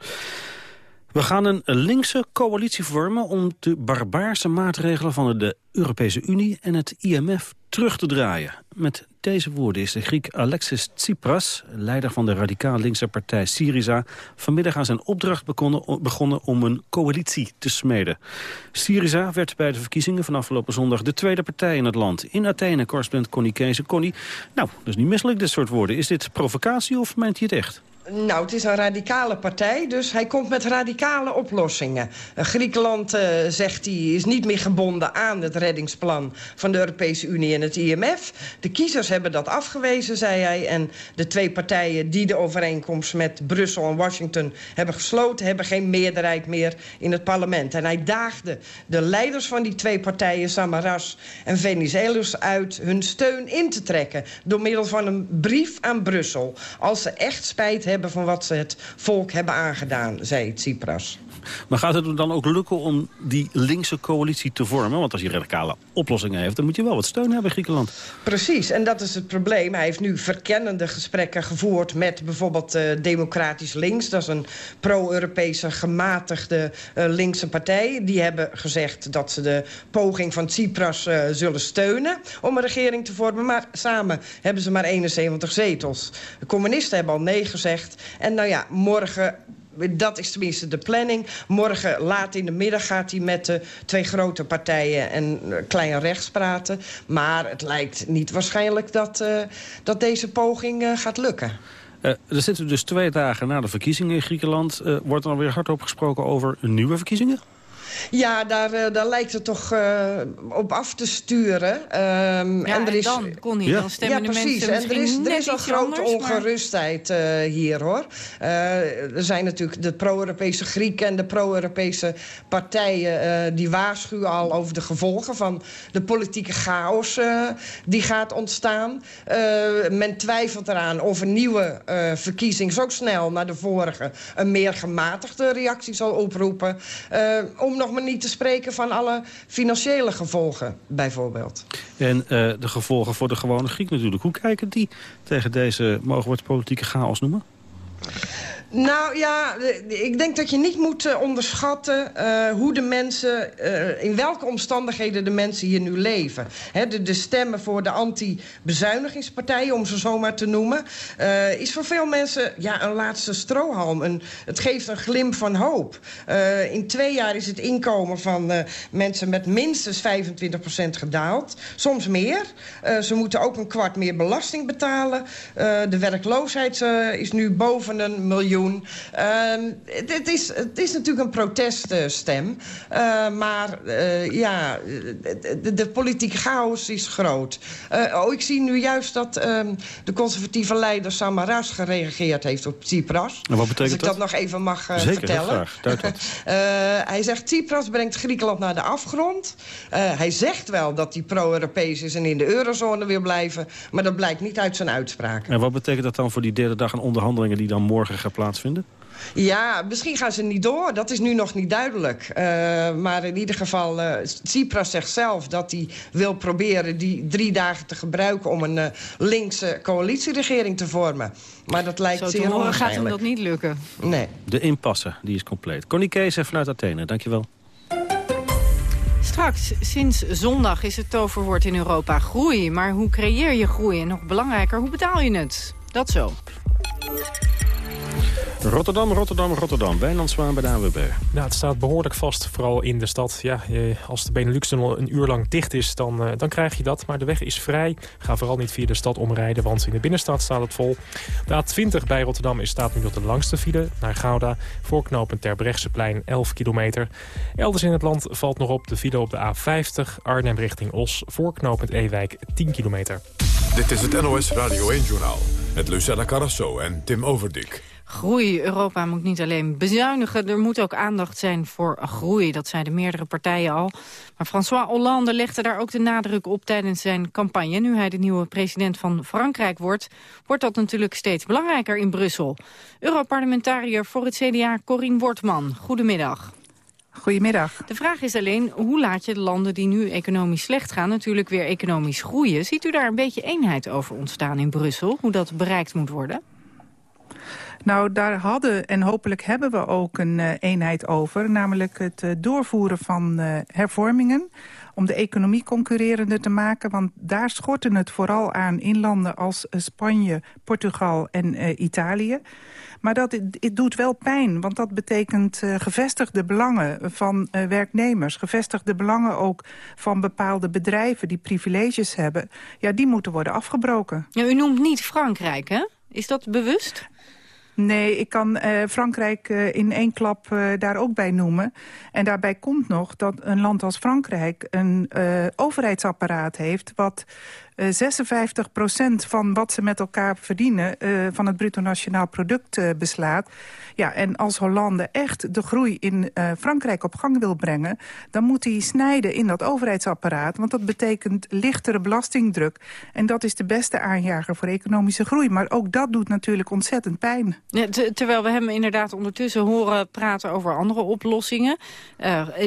We gaan een linkse coalitie vormen om de barbaarse maatregelen van de Europese Unie en het IMF terug te draaien. Met deze woorden is de Griek Alexis Tsipras, leider van de radicaal linkse partij Syriza, vanmiddag aan zijn opdracht begonnen, om een coalitie te smeden. Syriza werd bij de verkiezingen van afgelopen zondag de tweede partij in het land. In Athene, correspondent Connie Kees. Connie, nou, is niet misselijk dit soort woorden. Is dit provocatie of meent hij het echt? Nou, het is een radicale partij, dus hij komt met radicale oplossingen. Griekenland, uh, zegt hij, is niet meer gebonden aan het reddingsplan... van de Europese Unie en het IMF. De kiezers hebben dat afgewezen, zei hij. En de twee partijen die de overeenkomst met Brussel en Washington hebben gesloten... hebben geen meerderheid meer in het parlement. En hij daagde de leiders van die twee partijen, Samaras en Venizelos... uit hun steun in te trekken door middel van een brief aan Brussel. Als ze echt spijt hebben van wat ze het volk hebben aangedaan, zei Tsipras. Maar gaat het dan ook lukken om die linkse coalitie te vormen? Want als je radicale oplossingen heeft, dan moet je wel wat steun hebben in Griekenland. Precies, en dat is het probleem. Hij heeft nu verkennende gesprekken gevoerd met bijvoorbeeld uh, Democratisch Links. Dat is een pro-Europese gematigde uh, linkse partij. Die hebben gezegd dat ze de poging van Tsipras uh, zullen steunen om een regering te vormen. Maar samen hebben ze maar 71 zetels. De communisten hebben al nee gezegd. En nou ja, morgen dat is tenminste de planning. Morgen laat in de middag gaat hij met de twee grote partijen en klein rechts praten. Maar het lijkt niet waarschijnlijk dat, uh, dat deze poging uh, gaat lukken. Uh, er zitten dus twee dagen na de verkiezingen in Griekenland. wordt er alweer hardop gesproken over nieuwe verkiezingen? Ja, daar, uh, daar lijkt het toch uh, op af te sturen. Um, ja, en, er is, dan kon hij, ja. dan stemmen ja, precies. mensen en er is, er is een grote anders, ongerustheid maar... uh, hier, hoor. er zijn natuurlijk de pro-Europese Grieken en de pro-Europese partijen... die waarschuwen al over de gevolgen van de politieke chaos die gaat ontstaan. men twijfelt eraan of een nieuwe verkiezing zo snel naar de vorige... een meer gematigde reactie zal oproepen. om nog maar niet te spreken van alle financiële gevolgen, bijvoorbeeld. En uh, de gevolgen voor de gewone Griek natuurlijk. Hoe kijken die tegen deze, mogen we het politieke chaos noemen? Nou ja, ik denk dat je niet moet uh, onderschatten uh, hoe de mensen, uh, in welke omstandigheden de mensen hier nu leven. De, de, stemmen voor de anti-bezuinigingspartijen, om ze zomaar te noemen, is voor veel mensen ja, een laatste strohalm. Het geeft een glimp van hoop. in twee jaar is het inkomen van mensen met minstens 25% gedaald. Soms meer. ze moeten ook een kwart meer belasting betalen. de werkloosheid is nu boven een miljoen. Um, het, is, het is natuurlijk een proteststem. Uh, maar uh, ja, de, de, politieke chaos is groot. Uh, oh, ik zie nu juist dat um, de conservatieve leider Samaras gereageerd heeft op Tsipras. En wat betekent Als ik dat, nog even mag Zeker, vertellen. Zeker, hij zegt Tsipras brengt Griekenland naar de afgrond. hij zegt wel dat hij pro-Europees is en in de eurozone wil blijven. Maar dat blijkt niet uit zijn uitspraken. En wat betekent dat dan voor die derde dag aan onderhandelingen... die dan morgen gaan plaatsvinden? Ja, misschien gaan ze niet door. Dat is nu nog niet duidelijk. Uh, maar in ieder geval, uh, Tsipras zegt zelf dat hij wil proberen... die drie dagen te gebruiken om een uh, linkse coalitieregering te vormen. Maar dat lijkt Zo zeer onwaarschijnlijk. gaat hem dat niet lukken. Nee. De impasse, die is compleet. Connie Kees vanuit Athene, dankjewel. Straks, sinds zondag is het toverwoord in Europa groei. Maar hoe creëer je groei? En nog belangrijker, hoe betaal je het? Dat zo. Rotterdam, Rotterdam, Rotterdam. Wijnand Zwaan bij de AWB. Nou, het staat behoorlijk vast, vooral in de stad. Ja, als de Benelux-tunnel een uur lang dicht is, dan, uh, dan krijg je dat. Maar de weg is vrij. Ga vooral niet via de stad omrijden, want in de binnenstad staat het vol. De A20 bij Rotterdam is, staat nu nog de langste file naar Gouda. Voorknopend Terbrechtseplein 11 kilometer. Elders in het land valt nog op de file op de A50 Arnhem richting Os. Voorknopend Ewijk 10 kilometer. Dit is het NOS Radio 1-journaal met Lucella Carrasso en Tim Overdik. Groei. Europa moet niet alleen bezuinigen, er moet ook aandacht zijn voor groei. Dat zeiden meerdere partijen al. Maar François Hollande legde daar ook de nadruk op tijdens zijn campagne. Nu hij de nieuwe president van Frankrijk wordt, wordt dat natuurlijk steeds belangrijker in Brussel. Europarlementariër voor het CDA Corine Wortman. Goedemiddag. Goedemiddag. De vraag is alleen, hoe laat je de landen die nu economisch slecht gaan... natuurlijk weer economisch groeien? Ziet u daar een beetje eenheid over ontstaan in Brussel? Hoe dat bereikt moet worden? Nou, daar hadden en hopelijk hebben we ook een uh, eenheid over. Namelijk het uh, doorvoeren van uh, hervormingen om de economie concurrerender te maken. Want daar schorten het vooral aan in landen als Spanje, Portugal en Italië. Maar dat het, doet wel pijn, want dat betekent gevestigde belangen van werknemers. Gevestigde belangen ook van bepaalde bedrijven die privileges hebben. Ja, die moeten worden afgebroken. Ja, u noemt niet Frankrijk, hè? Is dat bewust? Nee, ik kan uh, Frankrijk uh, in één klap uh, daar ook bij noemen. En daarbij komt nog dat een land als Frankrijk een overheidsapparaat heeft... wat 56% van wat ze met elkaar verdienen... van het bruto nationaal product beslaat. Ja, en als Hollande echt de groei in Frankrijk op gang wil brengen... dan moet hij snijden in dat overheidsapparaat. Want dat betekent lichtere belastingdruk. En dat is de beste aanjager voor economische groei. Maar ook dat doet natuurlijk ontzettend pijn. Ja, terwijl we hem inderdaad ondertussen horen praten over andere oplossingen.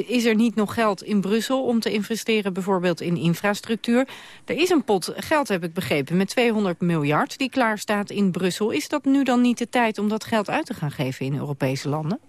Is er niet nog geld in Brussel om te investeren bijvoorbeeld in infrastructuur? Er is een pot geld, heb ik begrepen, met 200 miljard die klaar staat in Brussel. Is dat nu dan niet de tijd om dat geld uit te gaan geven in Europese landen?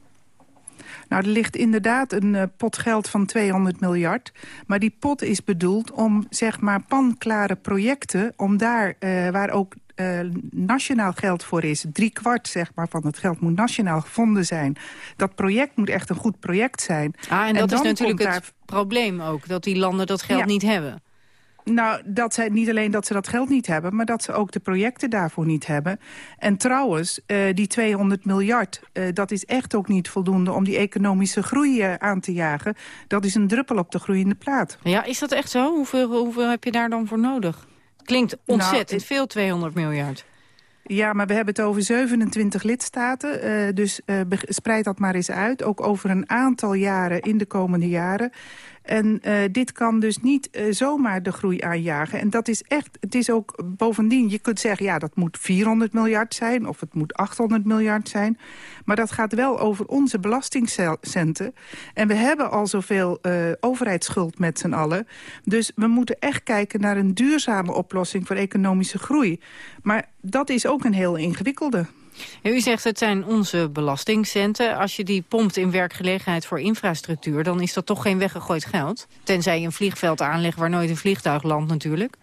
Nou, er ligt inderdaad een uh, pot geld van 200 miljard. Maar die pot is bedoeld om, zeg maar, panklare projecten... om daar, uh, waar ook uh, nationaal geld voor is. Drie kwart zeg maar, van het geld moet nationaal gevonden zijn. Dat project moet echt een goed project zijn. Ah, en, dat is natuurlijk het probleem ook, dat die landen dat geld ja. niet hebben. Nou, dat zij, niet alleen dat ze dat geld niet hebben... maar dat ze ook de projecten daarvoor niet hebben. En trouwens, uh, die 200 miljard, uh, dat is echt ook niet voldoende... om die economische groei uh, aan te jagen. Dat is een druppel op de groeiende plaat. Ja, is dat echt zo? Hoeveel, hoeveel heb je daar dan voor nodig? Klinkt ontzettend nou, veel, 200 miljard. Ja, maar we hebben het over 27 lidstaten. Uh, dus uh, spreid dat maar eens uit. Ook over een aantal jaren in de komende jaren. En uh, dit kan dus niet uh, zomaar de groei aanjagen. En dat is echt, het is ook bovendien, je kunt zeggen... ja, dat moet 400 miljard zijn of het moet 800 miljard zijn. Maar dat gaat wel over onze belastingcenten. En we hebben al zoveel uh, overheidsschuld met z'n allen. Dus we moeten echt kijken naar een duurzame oplossing voor economische groei. Maar dat is ook een heel ingewikkelde. U zegt het zijn onze belastingcenten. Als je die pompt in werkgelegenheid voor infrastructuur... dan is dat toch geen weggegooid geld? Tenzij je een vliegveld aanlegt waar nooit een vliegtuig landt natuurlijk.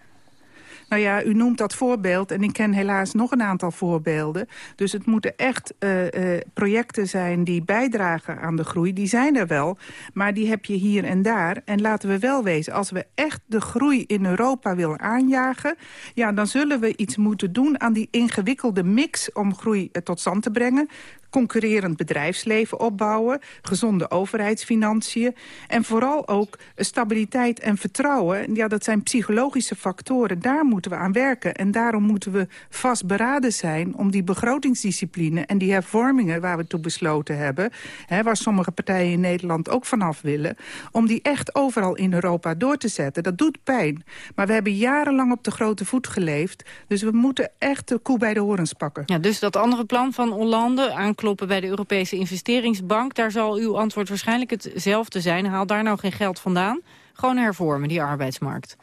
Nou ja, u noemt dat voorbeeld en ik ken helaas nog een aantal voorbeelden. Dus het moeten echt uh, uh, projecten zijn die bijdragen aan de groei. Die zijn er wel, maar die heb je hier en daar. En laten we wel wezen, als we echt de groei in Europa willen aanjagen... ja, dan zullen we iets moeten doen aan die ingewikkelde mix om groei tot stand te brengen concurrerend bedrijfsleven opbouwen, gezonde overheidsfinanciën en vooral ook stabiliteit en vertrouwen. Ja, dat zijn psychologische factoren, daar moeten we aan werken. En daarom moeten we vastberaden zijn om die begrotingsdiscipline en die hervormingen waar we toe besloten hebben, hè, waar sommige partijen in Nederland ook vanaf willen, om die echt overal in Europa door te zetten. Dat doet pijn. Maar we hebben jarenlang op de grote voet geleefd, dus we moeten echt de koe bij de horens pakken. Ja, dus dat andere plan van Hollande aan kloppen bij de Europese investeringsbank. Daar zal uw antwoord waarschijnlijk hetzelfde zijn. Haal daar nou geen geld vandaan. Gewoon hervormen, die arbeidsmarkt.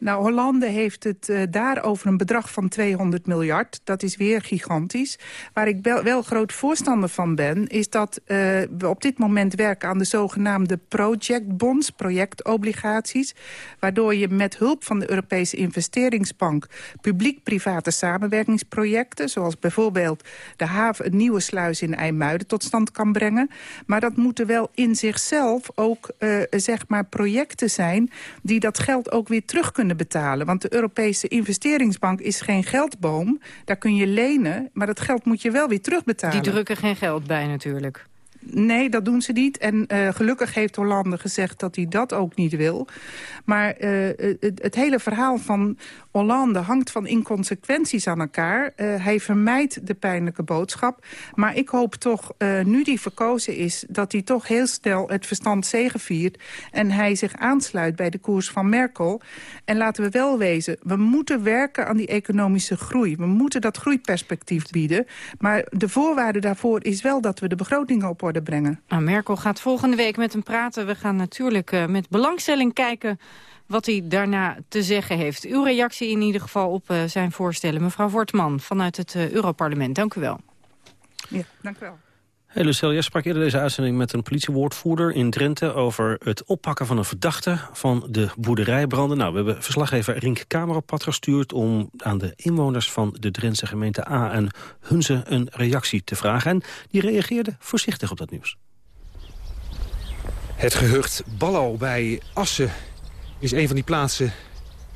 Nou, Hollande heeft het uh, daar over een bedrag van 200 miljard. Dat is weer gigantisch. Waar ik wel, groot voorstander van ben... is dat uh, we op dit moment werken aan de zogenaamde project bonds, projectobligaties. Waardoor je met hulp van de Europese investeringsbank... publiek-private samenwerkingsprojecten... zoals bijvoorbeeld de haven, een nieuwe sluis in IJmuiden tot stand kan brengen. Maar dat moeten wel in zichzelf ook uh, zeg maar projecten zijn... die dat geld ook weer terug kunnen betalen. Want de Europese investeringsbank is geen geldboom. Daar kun je lenen, maar dat geld moet je wel weer terugbetalen. Die drukken geen geld bij natuurlijk. Nee, dat doen ze niet. En uh, gelukkig heeft Hollande gezegd dat hij dat ook niet wil. Maar uh, het, het, hele verhaal van Hollande hangt van inconsequenties aan elkaar. Hij vermijdt de pijnlijke boodschap. Maar ik hoop toch, nu die verkozen is... dat hij toch heel snel het verstand zegeviert... en hij zich aansluit bij de koers van Merkel. En laten we wel wezen, we moeten werken aan die economische groei. We moeten dat groeiperspectief bieden. Maar de voorwaarde daarvoor is wel dat we de begrotingen op orde brengen. Nou, Merkel gaat volgende week met hem praten. We gaan natuurlijk uh, met belangstelling kijken wat hij daarna te zeggen heeft. Uw reactie in ieder geval op uh, zijn voorstellen. Mevrouw Wortman vanuit het uh, Europarlement, dank u wel. Ja, dank u wel. Hey Lucille, jij sprak eerder deze uitzending met een politiewoordvoerder in Drenthe... over het oppakken van een verdachte van de boerderijbranden. Nou, we hebben verslaggever Rink Kamer op pad gestuurd... om aan de inwoners van de Drentse gemeente A en Hunze een reactie te vragen. En die reageerden voorzichtig op dat nieuws. Het gehucht Ballo bij Assen is een van die plaatsen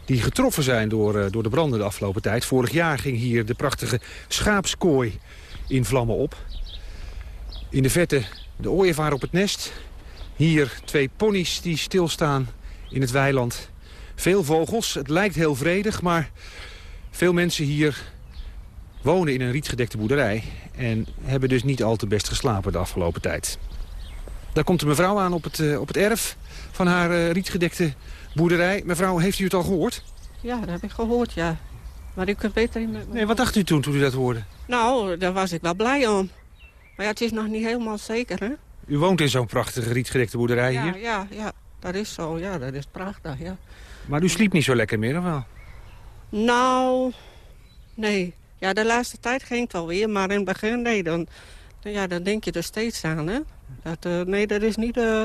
die getroffen zijn door, door de branden de afgelopen tijd. Vorig jaar ging hier de prachtige schaapskooi in vlammen op. In de verte de ooievaar op het nest. Hier twee ponies die stilstaan in het weiland. Veel vogels. Het lijkt heel vredig, maar veel mensen hier wonen in een rietgedekte boerderij... en hebben dus niet al te best geslapen de afgelopen tijd. Daar komt een mevrouw aan op het, uh, op het erf van haar uh, rietgedekte boerderij. Mevrouw, heeft u het al gehoord? Ja, dat heb ik gehoord, ja. Maar u kunt beter... In nee, wat dacht u toen, toen u dat hoorde? Nou, daar was ik wel blij om. Maar ja, het is nog niet helemaal zeker, hè? U woont in zo'n prachtige rietgedekte boerderij ja, hier? Ja, ja, dat is zo. Ja, dat is prachtig, ja. Maar u sliep niet zo lekker meer, of wel? Nou, nee. Ja, de laatste tijd ging het wel weer, maar in het begin, nee, dan, ja, dan denk je er steeds aan, hè. Dat, uh, nee, dat is niet, uh,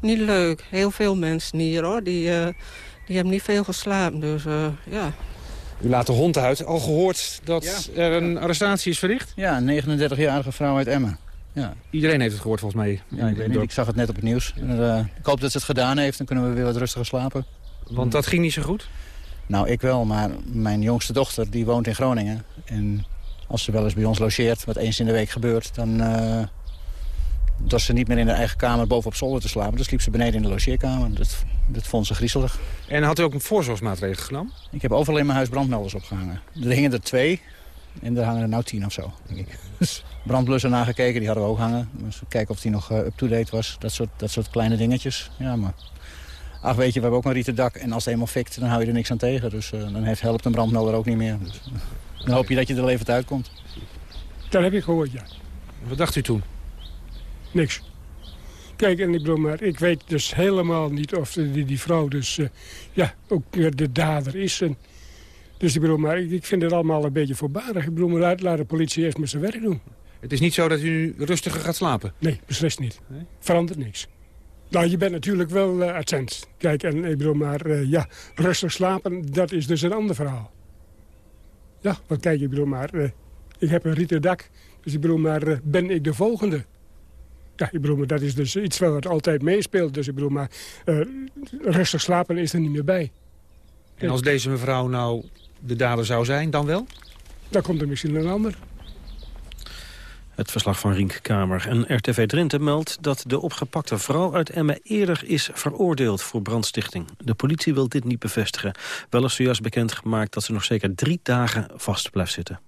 niet leuk. Heel veel mensen hier, hoor, die, uh, die hebben niet veel geslapen, dus ja... U laat de hond uit. Al gehoord dat ja. er een arrestatie is verricht? Ja, een 39-jarige vrouw uit Emmen. Ja. Iedereen heeft het gehoord volgens mij. Ja, ik, weet niet, ik zag het net op het nieuws. Uh, ik hoop dat ze het gedaan heeft, dan kunnen we weer wat rustiger slapen. Want dat ging niet zo goed? Nou, ik wel, maar mijn jongste dochter die woont in Groningen. En als ze wel eens bij ons logeert, wat eens in de week gebeurt... dan uh, was ze niet meer in haar eigen kamer bovenop zolder te slapen. Dan sliep ze beneden in de logeerkamer. Dat, dat vond ze griezelig. En had u ook een voorzorgsmaatregel genomen? Ik heb overal in mijn huis brandmelders opgehangen. Er hingen er twee. En daar hangen er nou tien of zo, denk ik. Dus brandblusser nagekeken, die hadden we ook hangen. Dus kijken of die nog up-to-date was. Dat soort, dat soort kleine dingetjes. Ja, maar... Ach, weet je, we hebben ook een rieten dak. En als het eenmaal fikt, dan hou je er niks aan tegen. Dus dan heeft, helpt een brandmelder ook niet meer. Dus, dan hoop je dat je er levend uitkomt. Dat heb ik gehoord, ja. Wat dacht u toen? Niks. Kijk, en ik bedoel, maar ik weet dus helemaal niet of die, die vrouw dus, uh, ja, ook de dader is. En, dus ik bedoel, maar ik, ik, vind het allemaal een beetje voorbarig. Ik bedoel, maar laat, laat de politie eerst maar zijn werk doen. Het is niet zo dat u nu rustiger gaat slapen? Nee, beslist niet. Nee? Verandert niks. Nou, je bent natuurlijk wel uh, attent. Kijk, en ik bedoel, maar uh, ja, rustig slapen, dat is dus een ander verhaal. Ja, want kijk, ik bedoel, maar ik heb een rieten dak. Dus ik bedoel, maar ben ik de volgende? Ja, ik bedoel, maar dat is dus iets wat altijd meespeelt. Dus ik bedoel, maar uh, rustig slapen is er niet meer bij. En als deze mevrouw nou de dader zou zijn, dan wel? Dan komt er misschien een ander. Het verslag van Rink Kamer. En RTV Drenthe meldt dat de opgepakte vrouw uit Emmen eerder is veroordeeld voor brandstichting. De politie wil dit niet bevestigen. Wel is zojuist bekend gemaakt dat ze nog zeker drie dagen vast blijft zitten.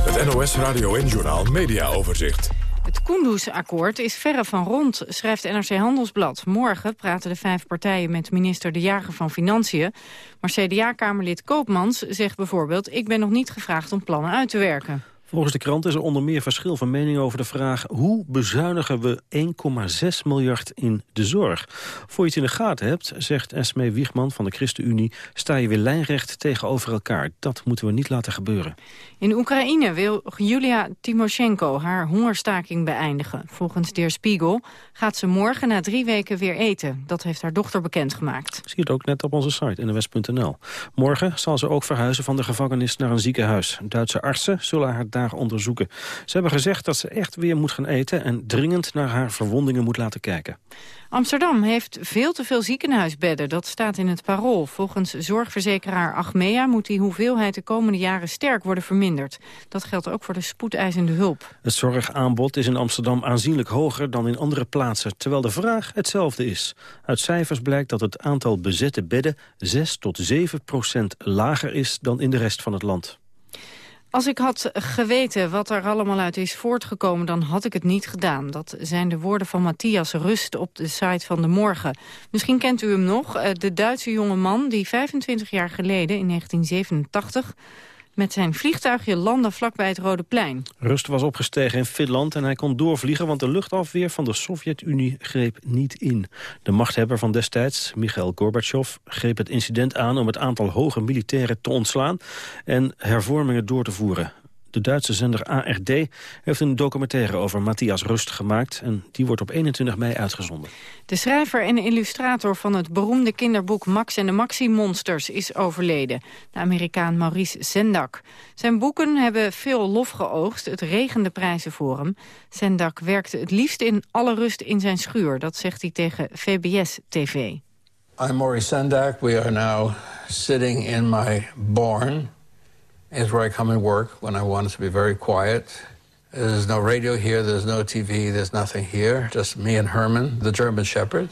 Het NOS Radio en Journaal Media Overzicht. Het Kunduz-akkoord is verre van rond, schrijft NRC Handelsblad. Morgen praten de vijf partijen met minister De Jager van Financiën. Maar CDA-kamerlid Koopmans zegt bijvoorbeeld... ik ben nog niet gevraagd om plannen uit te werken. Volgens de krant is er onder meer verschil van mening over de vraag... hoe bezuinigen we 1,6 miljard in de zorg? Voor je het in de gaten hebt, zegt Esme Wiegman van de ChristenUnie... sta je weer lijnrecht tegenover elkaar. Dat moeten we niet laten gebeuren. In Oekraïne wil Julia Timoshenko haar hongerstaking beëindigen. Volgens Der Spiegel gaat ze morgen na drie weken weer eten. Dat heeft haar dochter bekendgemaakt. Zie het ook net op onze site nws.nl. Morgen zal ze ook verhuizen van de gevangenis naar een ziekenhuis. Duitse artsen zullen haar daar onderzoeken. Ze hebben gezegd dat ze echt weer moet gaan eten... en dringend naar haar verwondingen moet laten kijken. Amsterdam heeft veel te veel ziekenhuisbedden. Dat staat in het parool. Volgens zorgverzekeraar Achmea moet die hoeveelheid de komende jaren sterk worden verminderd. Dat geldt ook voor de spoedeisende hulp. Het zorgaanbod is in Amsterdam aanzienlijk hoger dan in andere plaatsen, terwijl de vraag hetzelfde is. Uit cijfers blijkt dat het aantal bezette bedden 6 tot 7 procent lager is dan in de rest van het land. Als ik had geweten wat er allemaal uit is voortgekomen, dan had ik het niet gedaan. Dat zijn de woorden van Matthias Rust op de site van De Morgen. Misschien kent u hem nog, eh, de Duitse jonge man die 25 jaar geleden, in 1987 met zijn vliegtuigje landde vlakbij het Rode Plein. Rust was opgestegen in Finland en hij kon doorvliegen... want de luchtafweer van de Sovjet-Unie greep niet in. De machthebber van destijds, Mikhail Gorbachev... greep het incident aan om het aantal hoge militairen te ontslaan... en hervormingen door te voeren. De Duitse zender ARD heeft een documentaire over Matthias Rust gemaakt... en die wordt op 21 mei uitgezonden. De schrijver en illustrator van het beroemde kinderboek Max en de Maxi-monsters is overleden. De Amerikaan Maurice Sendak. Zijn boeken hebben veel lof geoogst, het regende prijzen voor hem. Sendak werkte het liefst in alle rust in zijn schuur, dat zegt hij tegen VBS-TV. I'm Maurice Sendak. We are now sitting in my barn is where I come and work when I want to be very quiet. There's no radio here, there's no TV, there's nothing here. Just me and Herman, the German Shepherd.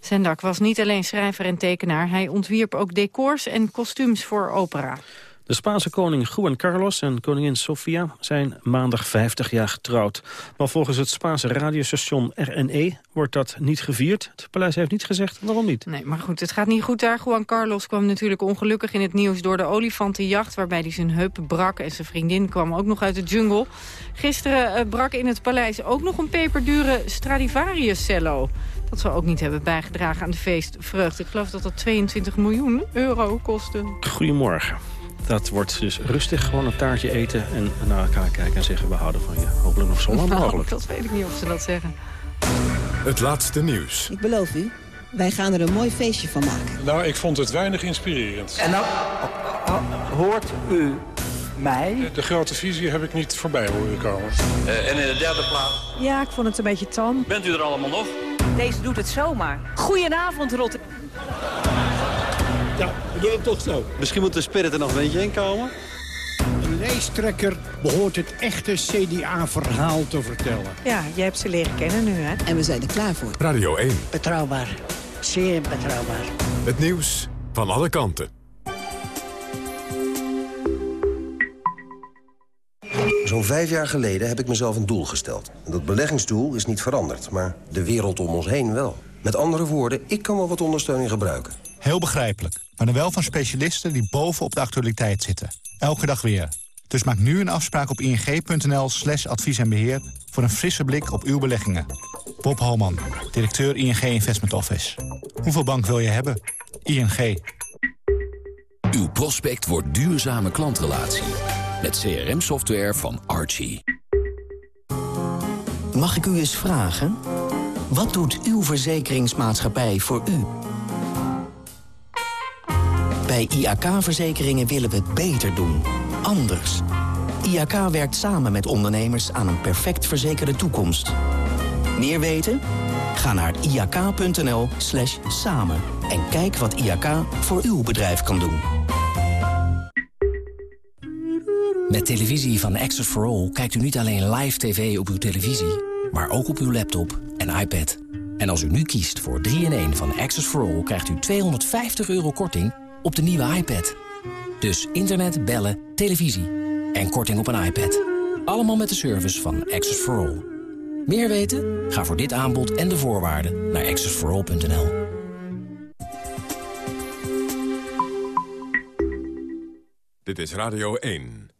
Sendak was niet alleen schrijver en tekenaar. Hij ontwierp ook decors en kostuums voor opera. De Spaanse koning Juan Carlos en koningin Sofia zijn maandag 50 jaar getrouwd. Maar volgens het Spaanse radiostation RNE wordt dat niet gevierd. Het paleis heeft niet gezegd waarom niet. Nee, maar goed, het gaat niet goed daar. Juan Carlos kwam natuurlijk ongelukkig in het nieuws door de olifantenjacht... waarbij hij zijn heup brak en zijn vriendin kwam ook nog uit de jungle. Gisteren uh, brak in het paleis ook nog een peperdure Stradivarius-cello. Dat zou ook niet hebben bijgedragen aan de feestvreugde. Ik geloof dat dat 22 miljoen euro kostte. Goedemorgen. Dat wordt dus rustig gewoon een taartje eten en naar elkaar kijken en zeggen we houden van je. Hopelijk nog zo lang nou, mogelijk. dat weet ik niet of ze dat zeggen. Het laatste nieuws. Ik beloof u, wij gaan er een mooi feestje van maken. Nou, ik vond het weinig inspirerend. En nou, hoort u mij? De grote visie heb ik niet voorbij horen komen. Uh, en in de derde plaats? Ja, ik vond het een beetje tam. Bent u er allemaal nog? Deze doet het zomaar. Goedenavond, Rotterdam. Ja, we doen het toch zo. Misschien moet de spirit er nog een beetje in komen. Een lijsttrekker behoort het echte CDA-verhaal te vertellen. Ja, jij hebt ze leren kennen nu, hè? En we zijn er klaar voor. Radio 1. Betrouwbaar. Zeer betrouwbaar. Het nieuws van alle kanten. Zo'n vijf jaar geleden heb ik mezelf een doel gesteld. En dat beleggingsdoel is niet veranderd, maar de wereld om ons heen wel. Met andere woorden, ik kan wel wat ondersteuning gebruiken. Heel begrijpelijk, maar dan wel van specialisten die bovenop de actualiteit zitten. Elke dag weer. Dus maak nu een afspraak op ing.nl slash advies en beheer... voor een frisse blik op uw beleggingen. Bob Holman, directeur ING Investment Office. Hoeveel bank wil je hebben? ING. Uw prospect wordt duurzame klantrelatie. Met CRM-software van Archie. Mag ik u eens vragen? Wat doet uw verzekeringsmaatschappij voor u? Bij IAK-verzekeringen willen we het beter doen. Anders. IAK werkt samen met ondernemers aan een perfect verzekerde toekomst. Meer weten? Ga naar iak.nl slash samen en kijk wat IAK voor uw bedrijf kan doen. Met televisie van Access for All kijkt u niet alleen live tv op uw televisie... maar ook op uw laptop en iPad. En als u nu kiest voor 3-in-1 van Access for All... krijgt u 250 euro korting op de nieuwe iPad. Dus internet, bellen, televisie en korting op een iPad. Allemaal met de service van Access for All. Meer weten? Ga voor dit aanbod en de voorwaarden naar accessforall.nl. Dit is Radio 1.